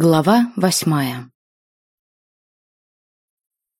Глава восьмая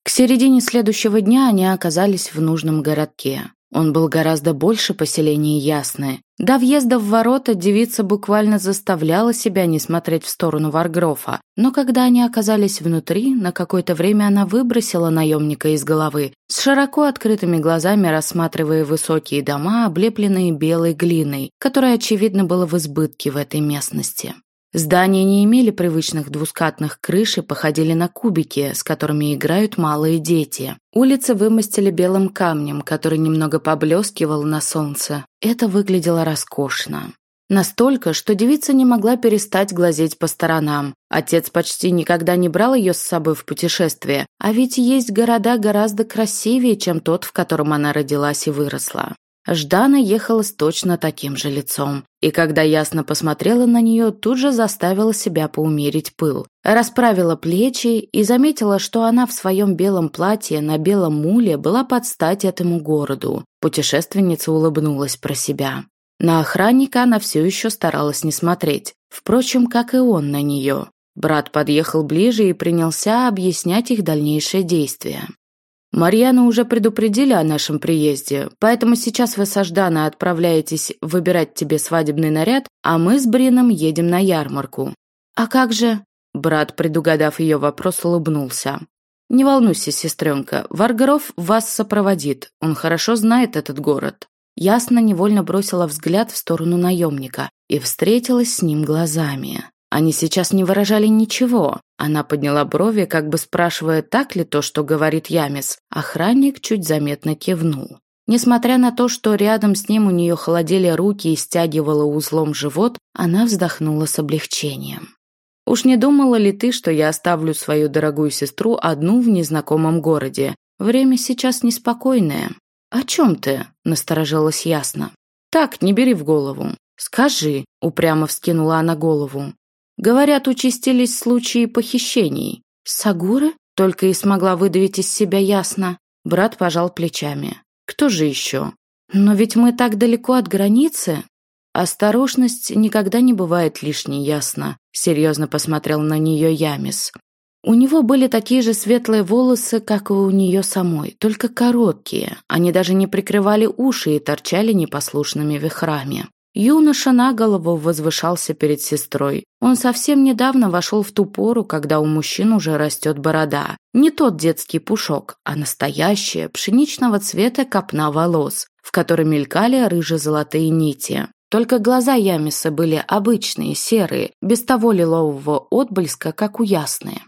К середине следующего дня они оказались в нужном городке. Он был гораздо больше поселения Ясное. До въезда в ворота девица буквально заставляла себя не смотреть в сторону Варгрофа, но когда они оказались внутри, на какое-то время она выбросила наемника из головы, с широко открытыми глазами рассматривая высокие дома, облепленные белой глиной, которая, очевидно, была в избытке в этой местности. Здания не имели привычных двускатных крыш и походили на кубики, с которыми играют малые дети. Улицы вымостили белым камнем, который немного поблескивал на солнце. Это выглядело роскошно. Настолько, что девица не могла перестать глазеть по сторонам. Отец почти никогда не брал ее с собой в путешествие, а ведь есть города гораздо красивее, чем тот, в котором она родилась и выросла. Ждана ехала с точно таким же лицом. И когда ясно посмотрела на нее, тут же заставила себя поумерить пыл. Расправила плечи и заметила, что она в своем белом платье на белом муле была под стать этому городу. Путешественница улыбнулась про себя. На охранника она все еще старалась не смотреть. Впрочем, как и он на нее. Брат подъехал ближе и принялся объяснять их дальнейшие действия. Марьяну уже предупредили о нашем приезде, поэтому сейчас вы со Жданой отправляетесь выбирать тебе свадебный наряд, а мы с Брином едем на ярмарку». «А как же...» Брат, предугадав ее вопрос, улыбнулся. «Не волнуйся, сестренка, Варгаров вас сопроводит, он хорошо знает этот город». Ясно невольно бросила взгляд в сторону наемника и встретилась с ним глазами. Они сейчас не выражали ничего. Она подняла брови, как бы спрашивая, так ли то, что говорит Ямис. Охранник чуть заметно кивнул. Несмотря на то, что рядом с ним у нее холодели руки и стягивала узлом живот, она вздохнула с облегчением. «Уж не думала ли ты, что я оставлю свою дорогую сестру одну в незнакомом городе? Время сейчас неспокойное». «О чем ты?» – насторожилась ясно. «Так, не бери в голову. Скажи», – упрямо вскинула она голову. Говорят, участились случаи похищений. Сагуры? Только и смогла выдавить из себя ясно. Брат пожал плечами. Кто же еще? Но ведь мы так далеко от границы. Осторожность никогда не бывает лишней, ясно. Серьезно посмотрел на нее Ямис. У него были такие же светлые волосы, как и у нее самой, только короткие. Они даже не прикрывали уши и торчали непослушными вихрами. Юноша на голову возвышался перед сестрой. Он совсем недавно вошел в ту пору, когда у мужчин уже растет борода. Не тот детский пушок, а настоящая, пшеничного цвета копна волос, в которой мелькали рыже-золотые нити. Только глаза Ямиса были обычные, серые, без того лилового отблеска, как у Ясны.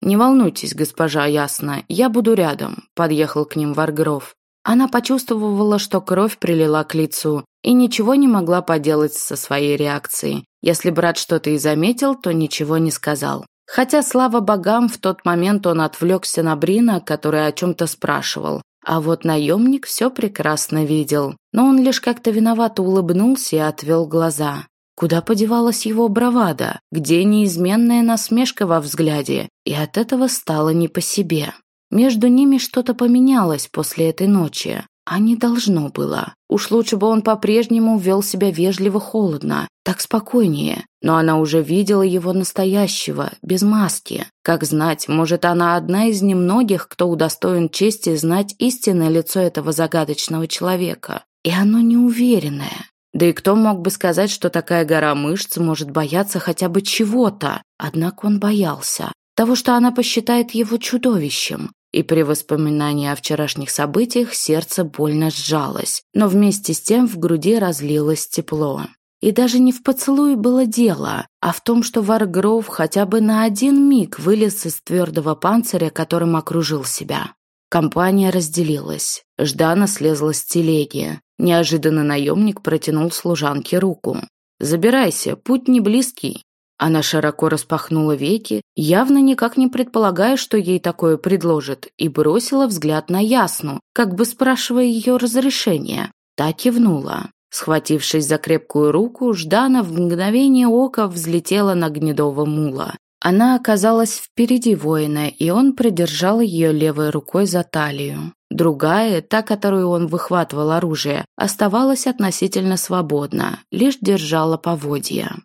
«Не волнуйтесь, госпожа Ясна, я буду рядом», – подъехал к ним Варгров. Она почувствовала, что кровь прилила к лицу, и ничего не могла поделать со своей реакцией. Если брат что-то и заметил, то ничего не сказал. Хотя, слава богам, в тот момент он отвлекся на Брина, который о чем-то спрашивал. А вот наемник все прекрасно видел. Но он лишь как-то виновато улыбнулся и отвел глаза. Куда подевалась его бравада? Где неизменная насмешка во взгляде? И от этого стало не по себе. Между ними что-то поменялось после этой ночи. А не должно было. Уж лучше бы он по-прежнему вел себя вежливо-холодно, так спокойнее. Но она уже видела его настоящего, без маски. Как знать, может, она одна из немногих, кто удостоен чести знать истинное лицо этого загадочного человека. И оно неуверенное. Да и кто мог бы сказать, что такая гора мышц может бояться хотя бы чего-то? Однако он боялся. Того, что она посчитает его чудовищем и при воспоминании о вчерашних событиях сердце больно сжалось, но вместе с тем в груди разлилось тепло. И даже не в поцелуе было дело, а в том, что Варгров хотя бы на один миг вылез из твердого панциря, которым окружил себя. Компания разделилась. Ждана слезла с телеги. Неожиданно наемник протянул служанке руку. «Забирайся, путь не близкий. Она широко распахнула веки, явно никак не предполагая, что ей такое предложат, и бросила взгляд на Ясну, как бы спрашивая ее разрешения. Та кивнула. Схватившись за крепкую руку, Ждана в мгновение ока взлетела на гнедого мула. Она оказалась впереди воина, и он придержал ее левой рукой за талию. Другая, та, которую он выхватывал оружие, оставалась относительно свободна, лишь держала поводья.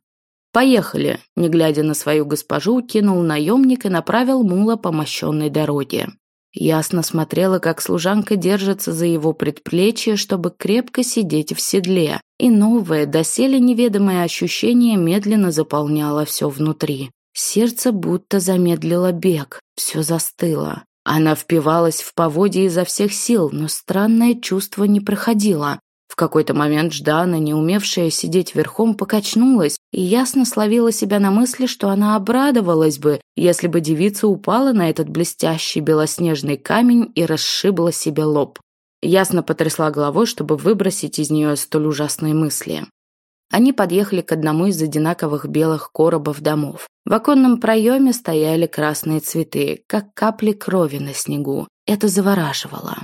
«Поехали!» – не глядя на свою госпожу, кинул наемник и направил мула по мощенной дороге. Ясно смотрела, как служанка держится за его предплечье, чтобы крепко сидеть в седле, и новое, доселе неведомое ощущение медленно заполняло все внутри. Сердце будто замедлило бег, все застыло. Она впивалась в поводье изо всех сил, но странное чувство не проходило. Какой-то момент Ждана, не умевшая сидеть верхом, покачнулась и ясно словила себя на мысли, что она обрадовалась бы, если бы девица упала на этот блестящий белоснежный камень и расшибла себе лоб. Ясно потрясла головой, чтобы выбросить из нее столь ужасные мысли. Они подъехали к одному из одинаковых белых коробов домов. В оконном проеме стояли красные цветы, как капли крови на снегу. Это завораживало.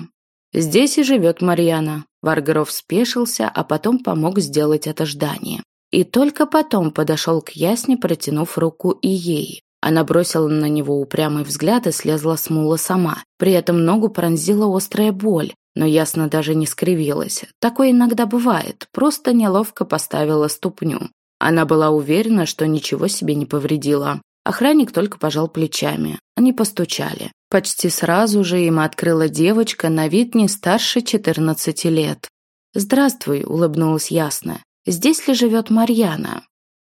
Здесь и живет Марьяна. Варгров спешился, а потом помог сделать это ждание. И только потом подошел к Ясне, протянув руку и ей. Она бросила на него упрямый взгляд и слезла с мула сама. При этом ногу пронзила острая боль, но Ясно даже не скривилась. Такое иногда бывает, просто неловко поставила ступню. Она была уверена, что ничего себе не повредила. Охранник только пожал плечами. Они постучали. Почти сразу же им открыла девочка на вид не старше 14 лет. «Здравствуй», — улыбнулась ясно. «Здесь ли живет Марьяна?»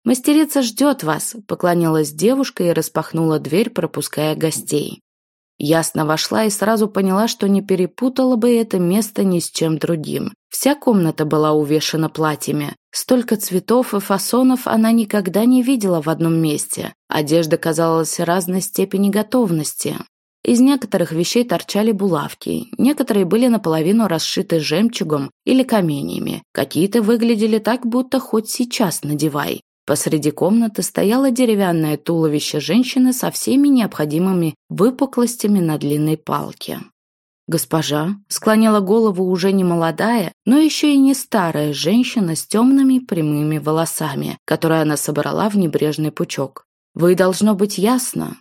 «Мастерица ждет вас», — поклонилась девушка и распахнула дверь, пропуская гостей. Ясно вошла и сразу поняла, что не перепутала бы это место ни с чем другим. Вся комната была увешана платьями. Столько цветов и фасонов она никогда не видела в одном месте. Одежда казалась разной степени готовности. Из некоторых вещей торчали булавки, некоторые были наполовину расшиты жемчугом или каменьями, какие-то выглядели так, будто хоть сейчас надевай. Посреди комнаты стояло деревянное туловище женщины со всеми необходимыми выпуклостями на длинной палке. Госпожа склонила голову уже не молодая, но еще и не старая женщина с темными прямыми волосами, которые она собрала в небрежный пучок. «Вы, должно быть, ясно?»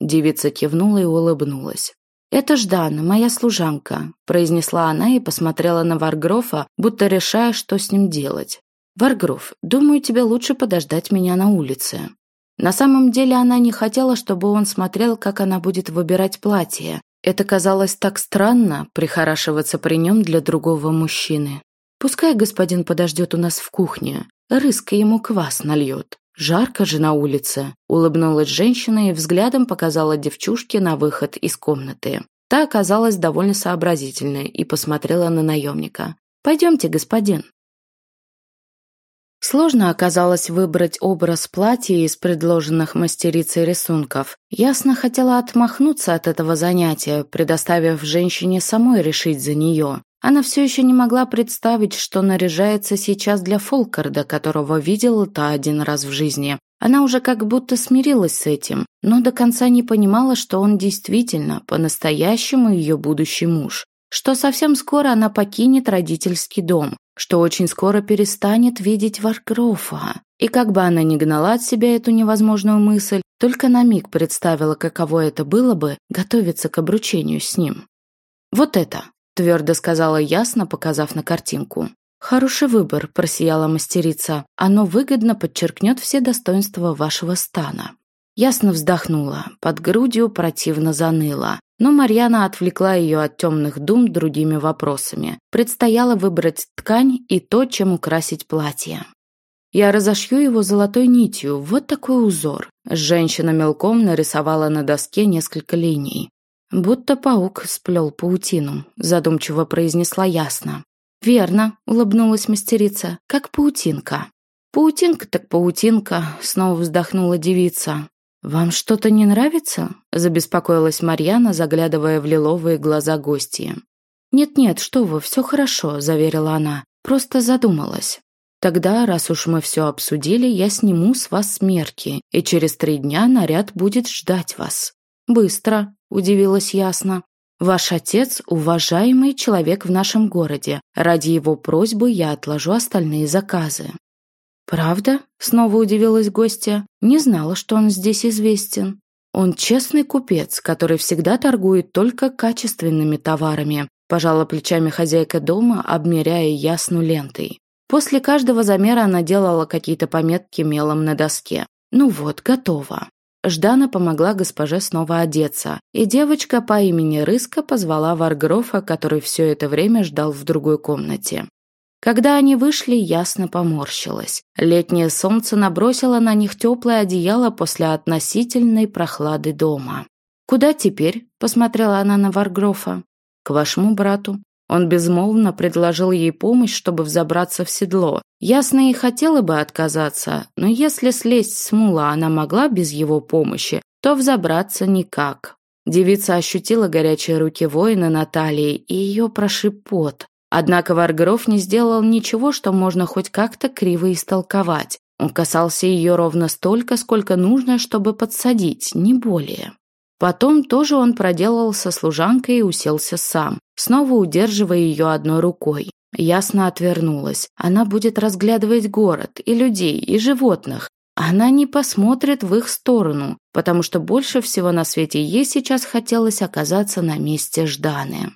Девица кивнула и улыбнулась. «Это Ждана, моя служанка», – произнесла она и посмотрела на Варгрофа, будто решая, что с ним делать. «Варгроф, думаю, тебе лучше подождать меня на улице». На самом деле она не хотела, чтобы он смотрел, как она будет выбирать платье. Это казалось так странно, прихорашиваться при нем для другого мужчины. «Пускай господин подождет у нас в кухне, рыска ему квас нальет». «Жарко же на улице», – улыбнулась женщина и взглядом показала девчушке на выход из комнаты. Та оказалась довольно сообразительной и посмотрела на наемника. «Пойдемте, господин». Сложно оказалось выбрать образ платья из предложенных мастерицей рисунков. Ясно хотела отмахнуться от этого занятия, предоставив женщине самой решить за нее. Она все еще не могла представить, что наряжается сейчас для Фолкарда, которого видела та один раз в жизни. Она уже как будто смирилась с этим, но до конца не понимала, что он действительно, по-настоящему ее будущий муж. Что совсем скоро она покинет родительский дом, что очень скоро перестанет видеть Варгрофа. И как бы она ни гнала от себя эту невозможную мысль, только на миг представила, каково это было бы готовиться к обручению с ним. Вот это, твердо сказала ясно, показав на картинку. «Хороший выбор», – просияла мастерица. «Оно выгодно подчеркнет все достоинства вашего стана». Ясно вздохнула, под грудью противно заныло. Но Марьяна отвлекла ее от темных дум другими вопросами. Предстояло выбрать ткань и то, чем украсить платье. Я разошью его золотой нитью, вот такой узор. Женщина мелком нарисовала на доске несколько линий. «Будто паук сплел паутину», – задумчиво произнесла ясно. «Верно», – улыбнулась мастерица, – «как паутинка». «Паутинка так паутинка», – снова вздохнула девица. «Вам что-то не нравится?» – забеспокоилась Марьяна, заглядывая в лиловые глаза гостья. «Нет-нет, что вы, все хорошо», – заверила она. «Просто задумалась». «Тогда, раз уж мы все обсудили, я сниму с вас мерки, и через три дня наряд будет ждать вас». «Быстро», – удивилась ясно. «Ваш отец – уважаемый человек в нашем городе. Ради его просьбы я отложу остальные заказы». «Правда?» – снова удивилась гостья. «Не знала, что он здесь известен». «Он честный купец, который всегда торгует только качественными товарами», – пожала плечами хозяйка дома, обмеряя ясну лентой. После каждого замера она делала какие-то пометки мелом на доске. Ну вот, готово. Ждана помогла госпоже снова одеться, и девочка по имени Рыска позвала Варгрофа, который все это время ждал в другой комнате. Когда они вышли, ясно поморщилась. Летнее солнце набросило на них теплое одеяло после относительной прохлады дома. «Куда теперь?» – посмотрела она на Варгрофа. «К вашему брату. Он безмолвно предложил ей помощь, чтобы взобраться в седло. Ясно и хотела бы отказаться, но если слезть с мула она могла без его помощи, то взобраться никак. Девица ощутила горячие руки воина на талии, и ее прошиб пот. Однако Варгров не сделал ничего, что можно хоть как-то криво истолковать. Он касался ее ровно столько, сколько нужно, чтобы подсадить, не более. Потом тоже он проделал со служанкой и уселся сам, снова удерживая ее одной рукой. Ясно отвернулась. Она будет разглядывать город, и людей, и животных. Она не посмотрит в их сторону, потому что больше всего на свете ей сейчас хотелось оказаться на месте Жданы.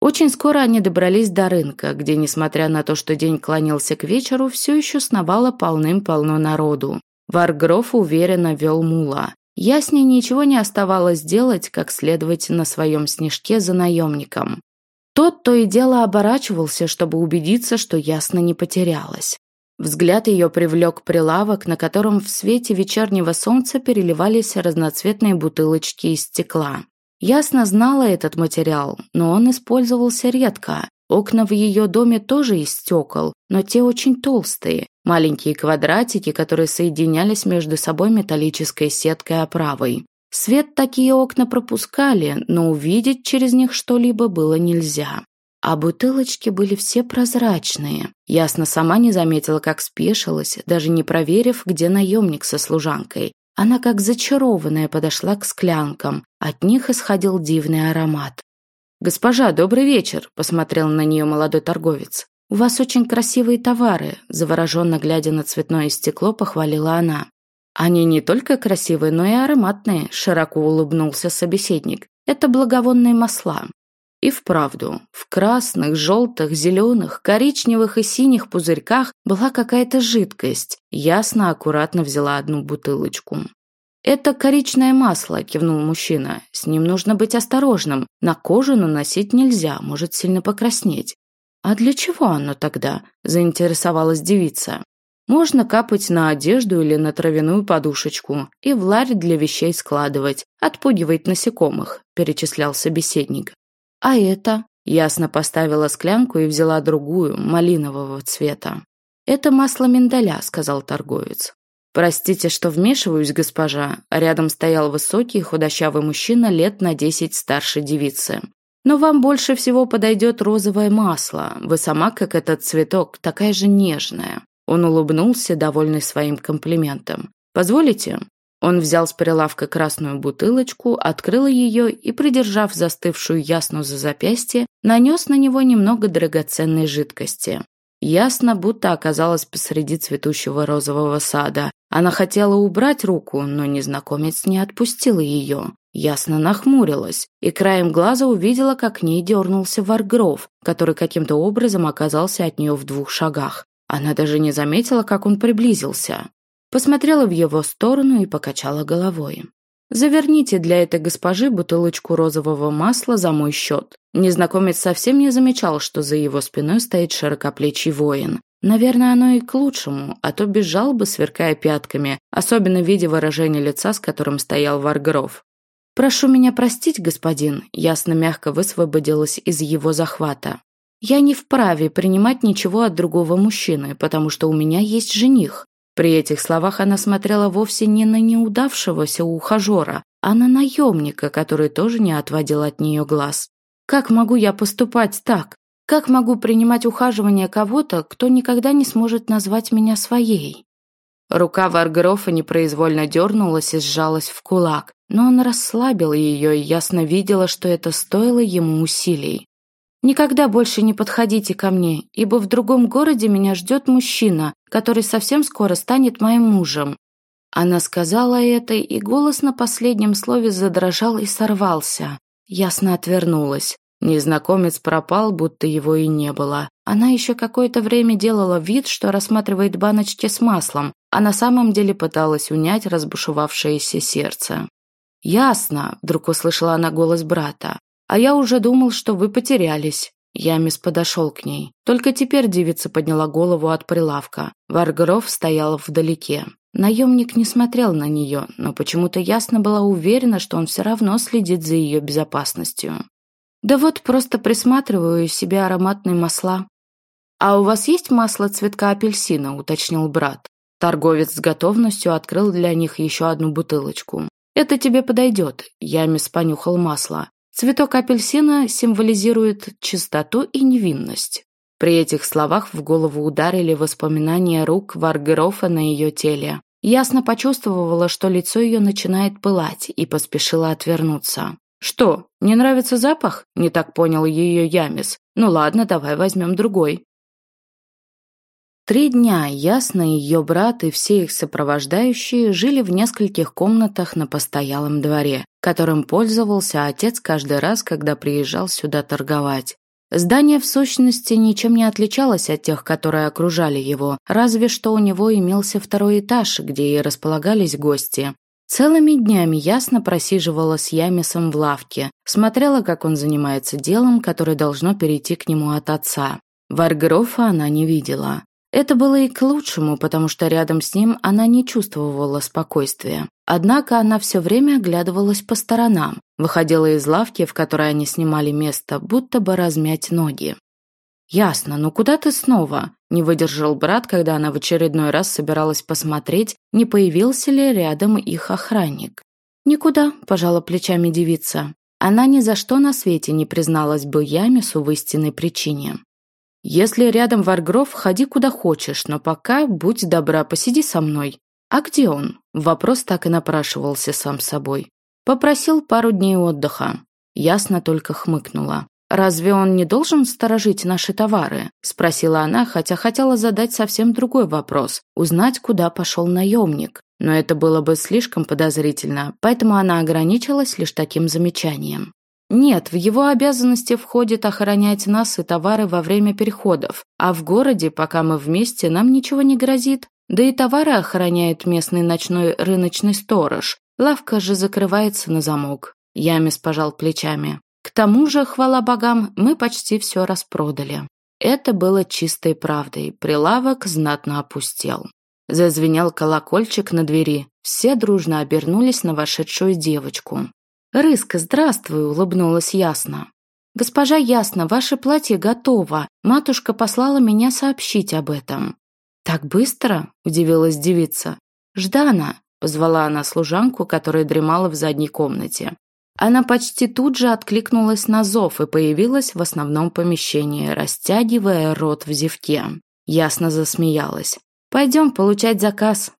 Очень скоро они добрались до рынка, где, несмотря на то, что день клонился к вечеру, все еще сновало полным-полно народу. Варгроф уверенно вел мула. Ясне ничего не оставалось делать, как следовать на своем снежке за наемником. Тот то и дело оборачивался, чтобы убедиться, что Ясно не потерялась. Взгляд ее привлек прилавок, на котором в свете вечернего солнца переливались разноцветные бутылочки из стекла. Ясно знала этот материал, но он использовался редко. Окна в ее доме тоже из стекол, но те очень толстые, маленькие квадратики, которые соединялись между собой металлической сеткой оправой. Свет такие окна пропускали, но увидеть через них что-либо было нельзя. А бутылочки были все прозрачные. Ясно сама не заметила, как спешилась, даже не проверив, где наемник со служанкой. Она как зачарованная подошла к склянкам. От них исходил дивный аромат. «Госпожа, добрый вечер», – посмотрел на нее молодой торговец. «У вас очень красивые товары», – завороженно глядя на цветное стекло, похвалила она. «Они не только красивые, но и ароматные», – широко улыбнулся собеседник. «Это благовонные масла». И вправду, в красных, желтых, зеленых, коричневых и синих пузырьках была какая-то жидкость. Ясно, аккуратно взяла одну бутылочку. «Это коричное масло», – кивнул мужчина. «С ним нужно быть осторожным. На кожу наносить нельзя, может сильно покраснеть». «А для чего оно тогда?» – заинтересовалась девица. «Можно капать на одежду или на травяную подушечку и в ларь для вещей складывать, отпугивать насекомых», – перечислял собеседник. «А это?» – ясно поставила склянку и взяла другую, малинового цвета. «Это масло миндаля», – сказал торговец. «Простите, что вмешиваюсь, госпожа». Рядом стоял высокий худощавый мужчина лет на десять старше девицы. «Но вам больше всего подойдет розовое масло. Вы сама, как этот цветок, такая же нежная». Он улыбнулся, довольный своим комплиментом. «Позволите?» Он взял с прилавка красную бутылочку, открыл ее и, придержав застывшую ясну за запястье, нанес на него немного драгоценной жидкости. Ясно, будто оказалась посреди цветущего розового сада. Она хотела убрать руку, но незнакомец не отпустил ее. Ясно нахмурилась и краем глаза увидела, как к ней дернулся Варгров, который каким-то образом оказался от нее в двух шагах. Она даже не заметила, как он приблизился. Посмотрела в его сторону и покачала головой. Заверните для этой госпожи бутылочку розового масла за мой счет. Незнакомец совсем не замечал, что за его спиной стоит широкоплечий воин. Наверное, оно и к лучшему, а то бежал бы, сверкая пятками, особенно видя выражение лица, с которым стоял Варгров. «Прошу меня простить, господин», – ясно мягко высвободилась из его захвата. «Я не вправе принимать ничего от другого мужчины, потому что у меня есть жених. При этих словах она смотрела вовсе не на неудавшегося ухажера, а на наемника, который тоже не отводил от нее глаз. «Как могу я поступать так? Как могу принимать ухаживание кого-то, кто никогда не сможет назвать меня своей?» Рука Варгрофа непроизвольно дернулась и сжалась в кулак, но он расслабил ее и ясно видела, что это стоило ему усилий. Никогда больше не подходите ко мне, ибо в другом городе меня ждет мужчина, который совсем скоро станет моим мужем». Она сказала это, и голос на последнем слове задрожал и сорвался. Ясно отвернулась. Незнакомец пропал, будто его и не было. Она еще какое-то время делала вид, что рассматривает баночки с маслом, а на самом деле пыталась унять разбушевавшееся сердце. «Ясно», – вдруг услышала она голос брата. «А я уже думал, что вы потерялись». Ямис подошел к ней. Только теперь девица подняла голову от прилавка. Варгров стоял вдалеке. Наемник не смотрел на нее, но почему-то ясно была уверена, что он все равно следит за ее безопасностью. «Да вот, просто присматриваю себе ароматные масла». «А у вас есть масло цветка апельсина?» – уточнил брат. Торговец с готовностью открыл для них еще одну бутылочку. «Это тебе подойдет», – Ямис понюхал масло. Цветок апельсина символизирует чистоту и невинность. При этих словах в голову ударили воспоминания рук Варгерофа на ее теле. Ясно почувствовала, что лицо ее начинает пылать, и поспешила отвернуться. «Что, не нравится запах?» – не так понял ее Ямис. «Ну ладно, давай возьмем другой». Три дня Ясно, ее брат и все их сопровождающие жили в нескольких комнатах на постоялом дворе, которым пользовался отец каждый раз, когда приезжал сюда торговать. Здание в сущности ничем не отличалось от тех, которые окружали его, разве что у него имелся второй этаж, где и располагались гости. Целыми днями ясно просиживала с Ямисом в лавке, смотрела, как он занимается делом, которое должно перейти к нему от отца. Варгрофа она не видела. Это было и к лучшему, потому что рядом с ним она не чувствовала спокойствия. Однако она все время оглядывалась по сторонам, выходила из лавки, в которой они снимали место, будто бы размять ноги. «Ясно, но куда ты снова?» – не выдержал брат, когда она в очередной раз собиралась посмотреть, не появился ли рядом их охранник. «Никуда», – пожала плечами девица. Она ни за что на свете не призналась бы Ямису в истинной причине. Если рядом Варгров, ходи куда хочешь, но пока, будь добра, посиди со мной. А где он? Вопрос так и напрашивался сам собой. Попросил пару дней отдыха. Ясно только хмыкнула. «Разве он не должен сторожить наши товары?» – спросила она, хотя хотела задать совсем другой вопрос – узнать, куда пошел наемник. Но это было бы слишком подозрительно, поэтому она ограничилась лишь таким замечанием. Нет, в его обязанности входит охранять нас и товары во время переходов, а в городе, пока мы вместе, нам ничего не грозит. Да и товары охраняет местный ночной рыночный сторож. Лавка же закрывается на замок. Ямис пожал плечами. К тому же, хвала богам, мы почти все распродали. Это было чистой правдой. Прилавок знатно опустел. Зазвенел колокольчик на двери. Все дружно обернулись на вошедшую девочку. «Рыска, здравствуй!» – улыбнулась Ясно. «Госпожа Ясно, ваше платье готово. Матушка послала меня сообщить об этом». «Так быстро?» – удивилась девица. «Ждана!» – позвала она служанку, которая дремала в задней комнате. Она почти тут же откликнулась на зов и появилась в основном помещении, растягивая рот в зевке. Ясно засмеялась. «Пойдем получать заказ».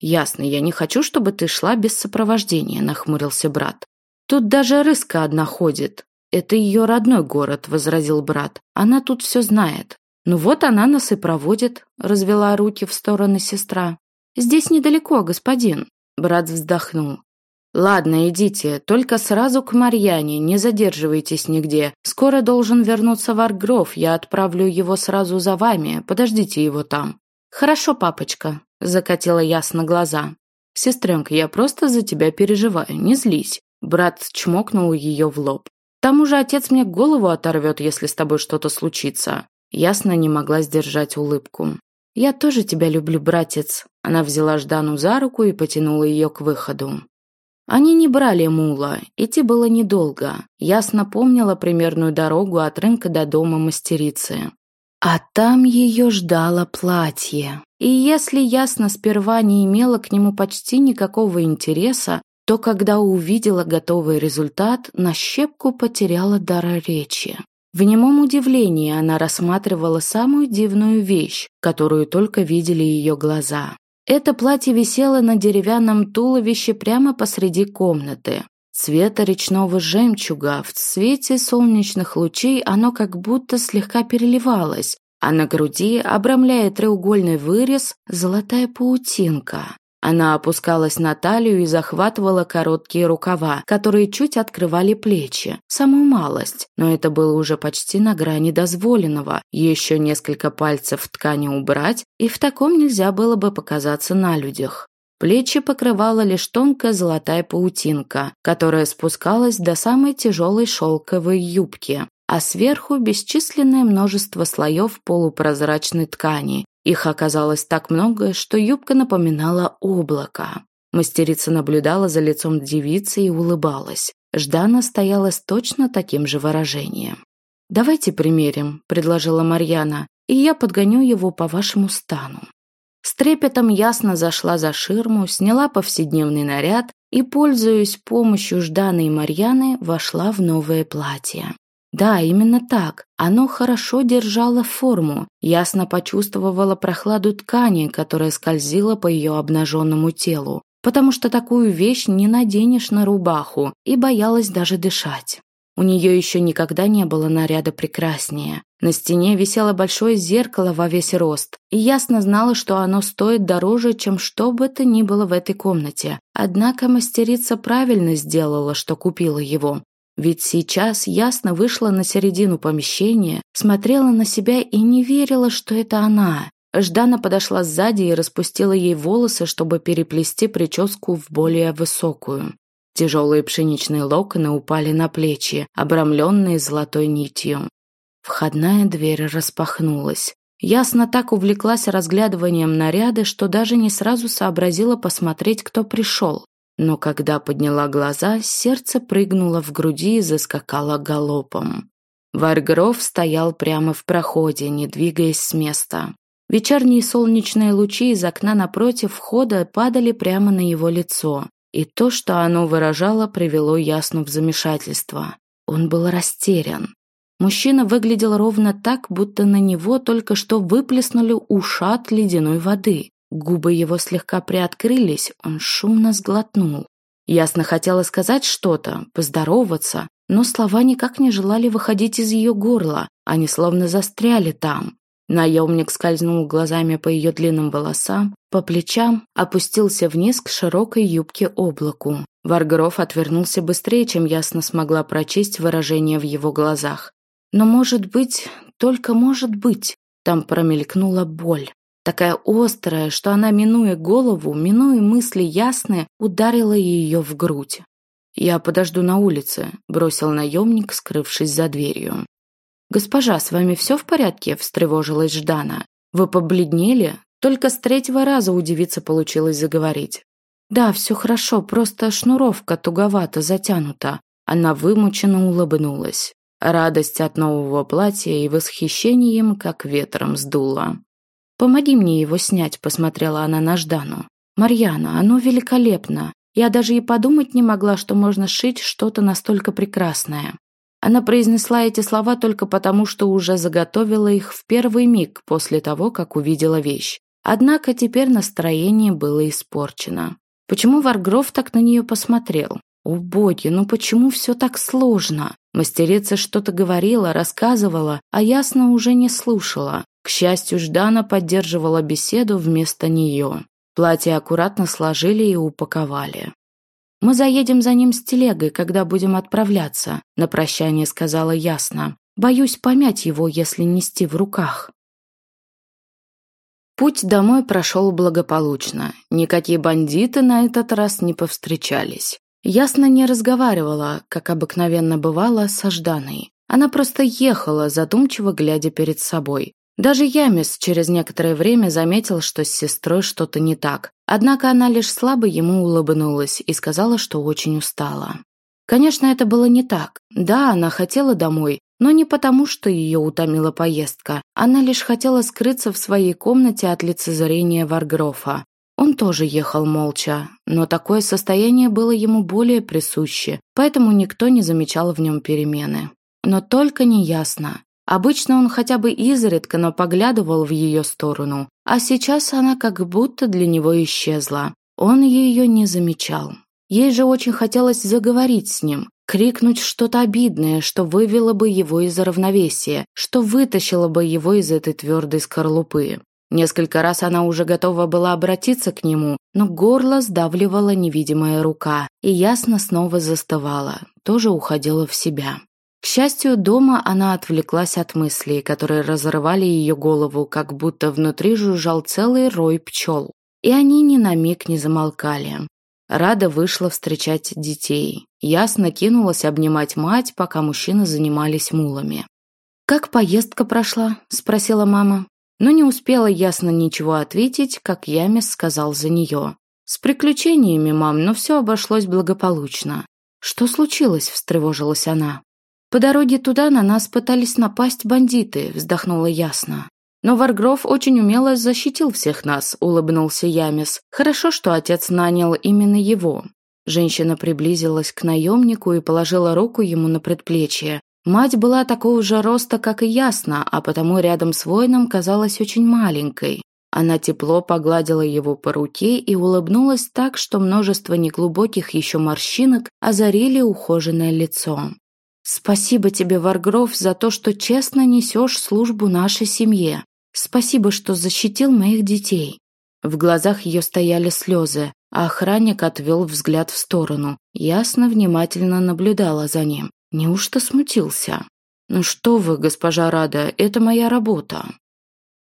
«Ясно, я не хочу, чтобы ты шла без сопровождения», – нахмурился брат. Тут даже рыска одна ходит. Это ее родной город, возразил брат. Она тут все знает. Ну вот она нас и проводит, развела руки в стороны сестра. Здесь недалеко, господин. Брат вздохнул. «Ладно, идите, только сразу к Марьяне, не задерживайтесь нигде. Скоро должен вернуться Варгров, я отправлю его сразу за вами, подождите его там». «Хорошо, папочка», – закатила ясно глаза. «Сестренка, я просто за тебя переживаю, не злись. Брат чмокнул ее в лоб. «К тому же отец мне голову оторвет, если с тобой что-то случится». Ясно не могла сдержать улыбку. «Я тоже тебя люблю, братец». Она взяла Ждану за руку и потянула ее к выходу. Они не брали мула, идти было недолго. Ясно помнила примерную дорогу от рынка до дома мастерицы. А там ее ждало платье. И если Ясно сперва не имела к нему почти никакого интереса, то когда увидела готовый результат, на щепку потеряла дар речи. В немом удивлении она рассматривала самую дивную вещь, которую только видели ее глаза. Это платье висело на деревянном туловище прямо посреди комнаты. Цвета речного жемчуга, в свете солнечных лучей оно как будто слегка переливалось, а на груди, обрамляя треугольный вырез, золотая паутинка. Она опускалась на талию и захватывала короткие рукава, которые чуть открывали плечи, самую малость, но это было уже почти на грани дозволенного. Еще несколько пальцев в ткани убрать, и в таком нельзя было бы показаться на людях. Плечи покрывала лишь тонкая золотая паутинка, которая спускалась до самой тяжелой шелковой юбки, а сверху бесчисленное множество слоев полупрозрачной ткани. Их оказалось так много, что юбка напоминала облако. Мастерица наблюдала за лицом девицы и улыбалась. Ждана стояла с точно таким же выражением. «Давайте примерим», – предложила Марьяна, – «и я подгоню его по вашему стану». С трепетом ясно зашла за ширму, сняла повседневный наряд и, пользуясь помощью Жданы и Марьяны, вошла в новое платье. Да, именно так. Оно хорошо держало форму, ясно почувствовала прохладу ткани, которая скользила по ее обнаженному телу, потому что такую вещь не наденешь на рубаху, и боялась даже дышать. У нее еще никогда не было наряда прекраснее. На стене висело большое зеркало во весь рост, и ясно знала, что оно стоит дороже, чем что бы то ни было в этой комнате. Однако мастерица правильно сделала, что купила его. Ведь сейчас ясно вышла на середину помещения, смотрела на себя и не верила, что это она. Ждана подошла сзади и распустила ей волосы, чтобы переплести прическу в более высокую. Тяжелые пшеничные локоны упали на плечи, обрамленные золотой нитью. Входная дверь распахнулась. Ясно так увлеклась разглядыванием наряда, что даже не сразу сообразила посмотреть, кто пришел. Но когда подняла глаза, сердце прыгнуло в груди и заскакало галопом. Варгров стоял прямо в проходе, не двигаясь с места. Вечерние солнечные лучи из окна напротив входа падали прямо на его лицо. И то, что оно выражало, привело Ясну в замешательство. Он был растерян. Мужчина выглядел ровно так, будто на него только что выплеснули ушат ледяной воды. Губы его слегка приоткрылись, он шумно сглотнул. Ясно хотела сказать что-то, поздороваться, но слова никак не желали выходить из ее горла, они словно застряли там. Наемник скользнул глазами по ее длинным волосам, по плечам, опустился вниз к широкой юбке облаку. Варгров отвернулся быстрее, чем ясно смогла прочесть выражение в его глазах. Но, может быть, только может быть, там промелькнула боль. Такая острая, что она, минуя голову, минуя мысли ясные, ударила ее в грудь. «Я подожду на улице», – бросил наемник, скрывшись за дверью. «Госпожа, с вами все в порядке?» – встревожилась Ждана. «Вы побледнели?» Только с третьего раза удивиться получилось заговорить. «Да, все хорошо, просто шнуровка туговато затянута». Она вымученно улыбнулась. Радость от нового платья и восхищение им как ветром сдуло. «Помоги мне его снять», – посмотрела она на Ждану. «Марьяна, оно великолепно. Я даже и подумать не могла, что можно сшить что-то настолько прекрасное». Она произнесла эти слова только потому, что уже заготовила их в первый миг после того, как увидела вещь. Однако теперь настроение было испорчено. Почему Варгров так на нее посмотрел? О боги, ну почему все так сложно? Мастерица что-то говорила, рассказывала, а ясно уже не слушала. К счастью, Ждана поддерживала беседу вместо нее. Платье аккуратно сложили и упаковали. «Мы заедем за ним с телегой, когда будем отправляться», – на прощание сказала ясно. «Боюсь помять его, если нести в руках». Путь домой прошел благополучно. Никакие бандиты на этот раз не повстречались. Ясно не разговаривала, как обыкновенно бывало, со Жданой. Она просто ехала, задумчиво глядя перед собой. Даже Ямис через некоторое время заметил, что с сестрой что-то не так. Однако она лишь слабо ему улыбнулась и сказала, что очень устала. Конечно, это было не так. Да, она хотела домой, но не потому, что ее утомила поездка. Она лишь хотела скрыться в своей комнате от лицезрения Варгрофа. Он тоже ехал молча, но такое состояние было ему более присуще, поэтому никто не замечал в нем перемены. Но только неясно, Обычно он хотя бы изредка, но поглядывал в ее сторону, а сейчас она как будто для него исчезла. Он ее не замечал. Ей же очень хотелось заговорить с ним, крикнуть что-то обидное, что вывело бы его из равновесия, что вытащило бы его из этой твердой скорлупы. Несколько раз она уже готова была обратиться к нему, но горло сдавливала невидимая рука, и ясно снова застывала, тоже уходила в себя. К счастью, дома она отвлеклась от мыслей, которые разрывали ее голову, как будто внутри жужжал целый рой пчел. И они ни на миг не замолкали. Рада вышла встречать детей. Ясно кинулась обнимать мать, пока мужчины занимались мулами. «Как поездка прошла?» – спросила мама. Но не успела ясно ничего ответить, как Ямис сказал за нее. «С приключениями, мам, но все обошлось благополучно». «Что случилось?» – встревожилась она. «По дороге туда на нас пытались напасть бандиты», – вздохнула ясно. «Но Варгров очень умело защитил всех нас», – улыбнулся Ямис. «Хорошо, что отец нанял именно его». Женщина приблизилась к наемнику и положила руку ему на предплечье. Мать была такого же роста, как и ясно, а потому рядом с воином казалась очень маленькой. Она тепло погладила его по руке и улыбнулась так, что множество неглубоких еще морщинок озарили ухоженное лицо. Спасибо тебе, Варгров, за то, что честно несешь службу нашей семье. Спасибо, что защитил моих детей». В глазах ее стояли слезы, а охранник отвел взгляд в сторону. Ясно внимательно наблюдала за ним. Неужто смутился? «Ну что вы, госпожа Рада, это моя работа».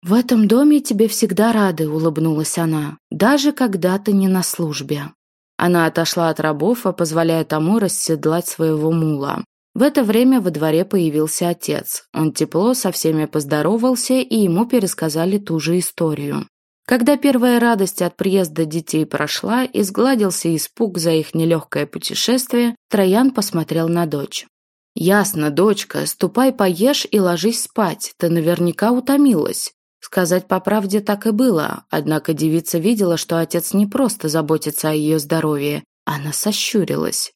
«В этом доме тебе всегда рады», — улыбнулась она, «даже когда ты не на службе». Она отошла от рабов, позволяя тому расседлать своего мула. В это время во дворе появился отец. Он тепло со всеми поздоровался, и ему пересказали ту же историю. Когда первая радость от приезда детей прошла и сгладился испуг за их нелегкое путешествие, Троян посмотрел на дочь. «Ясно, дочка, ступай поешь и ложись спать, ты наверняка утомилась». Сказать по правде так и было, однако девица видела, что отец не просто заботится о ее здоровье. Она сощурилась.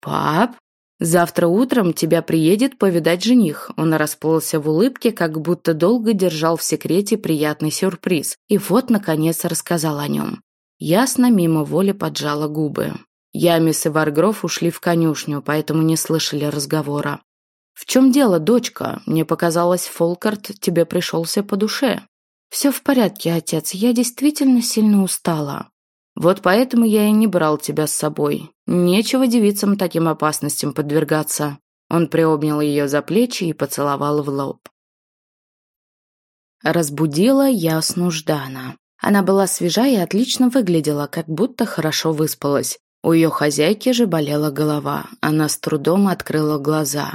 «Пап?» Завтра утром тебя приедет повидать жених. Он расплылся в улыбке, как будто долго держал в секрете приятный сюрприз. И вот, наконец, рассказал о нем. Ясно мимо воли поджала губы. Ямис и Варгров ушли в конюшню, поэтому не слышали разговора. «В чем дело, дочка? Мне показалось, Фолкарт тебе пришелся по душе». «Все в порядке, отец. Я действительно сильно устала. Вот поэтому я и не брал тебя с собой. Нечего девицам таким опасностям подвергаться. Он приобнял ее за плечи и поцеловал в лоб. Разбудила ясну Ждана. Она была свежа и отлично выглядела, как будто хорошо выспалась. У ее хозяйки же болела голова. Она с трудом открыла глаза.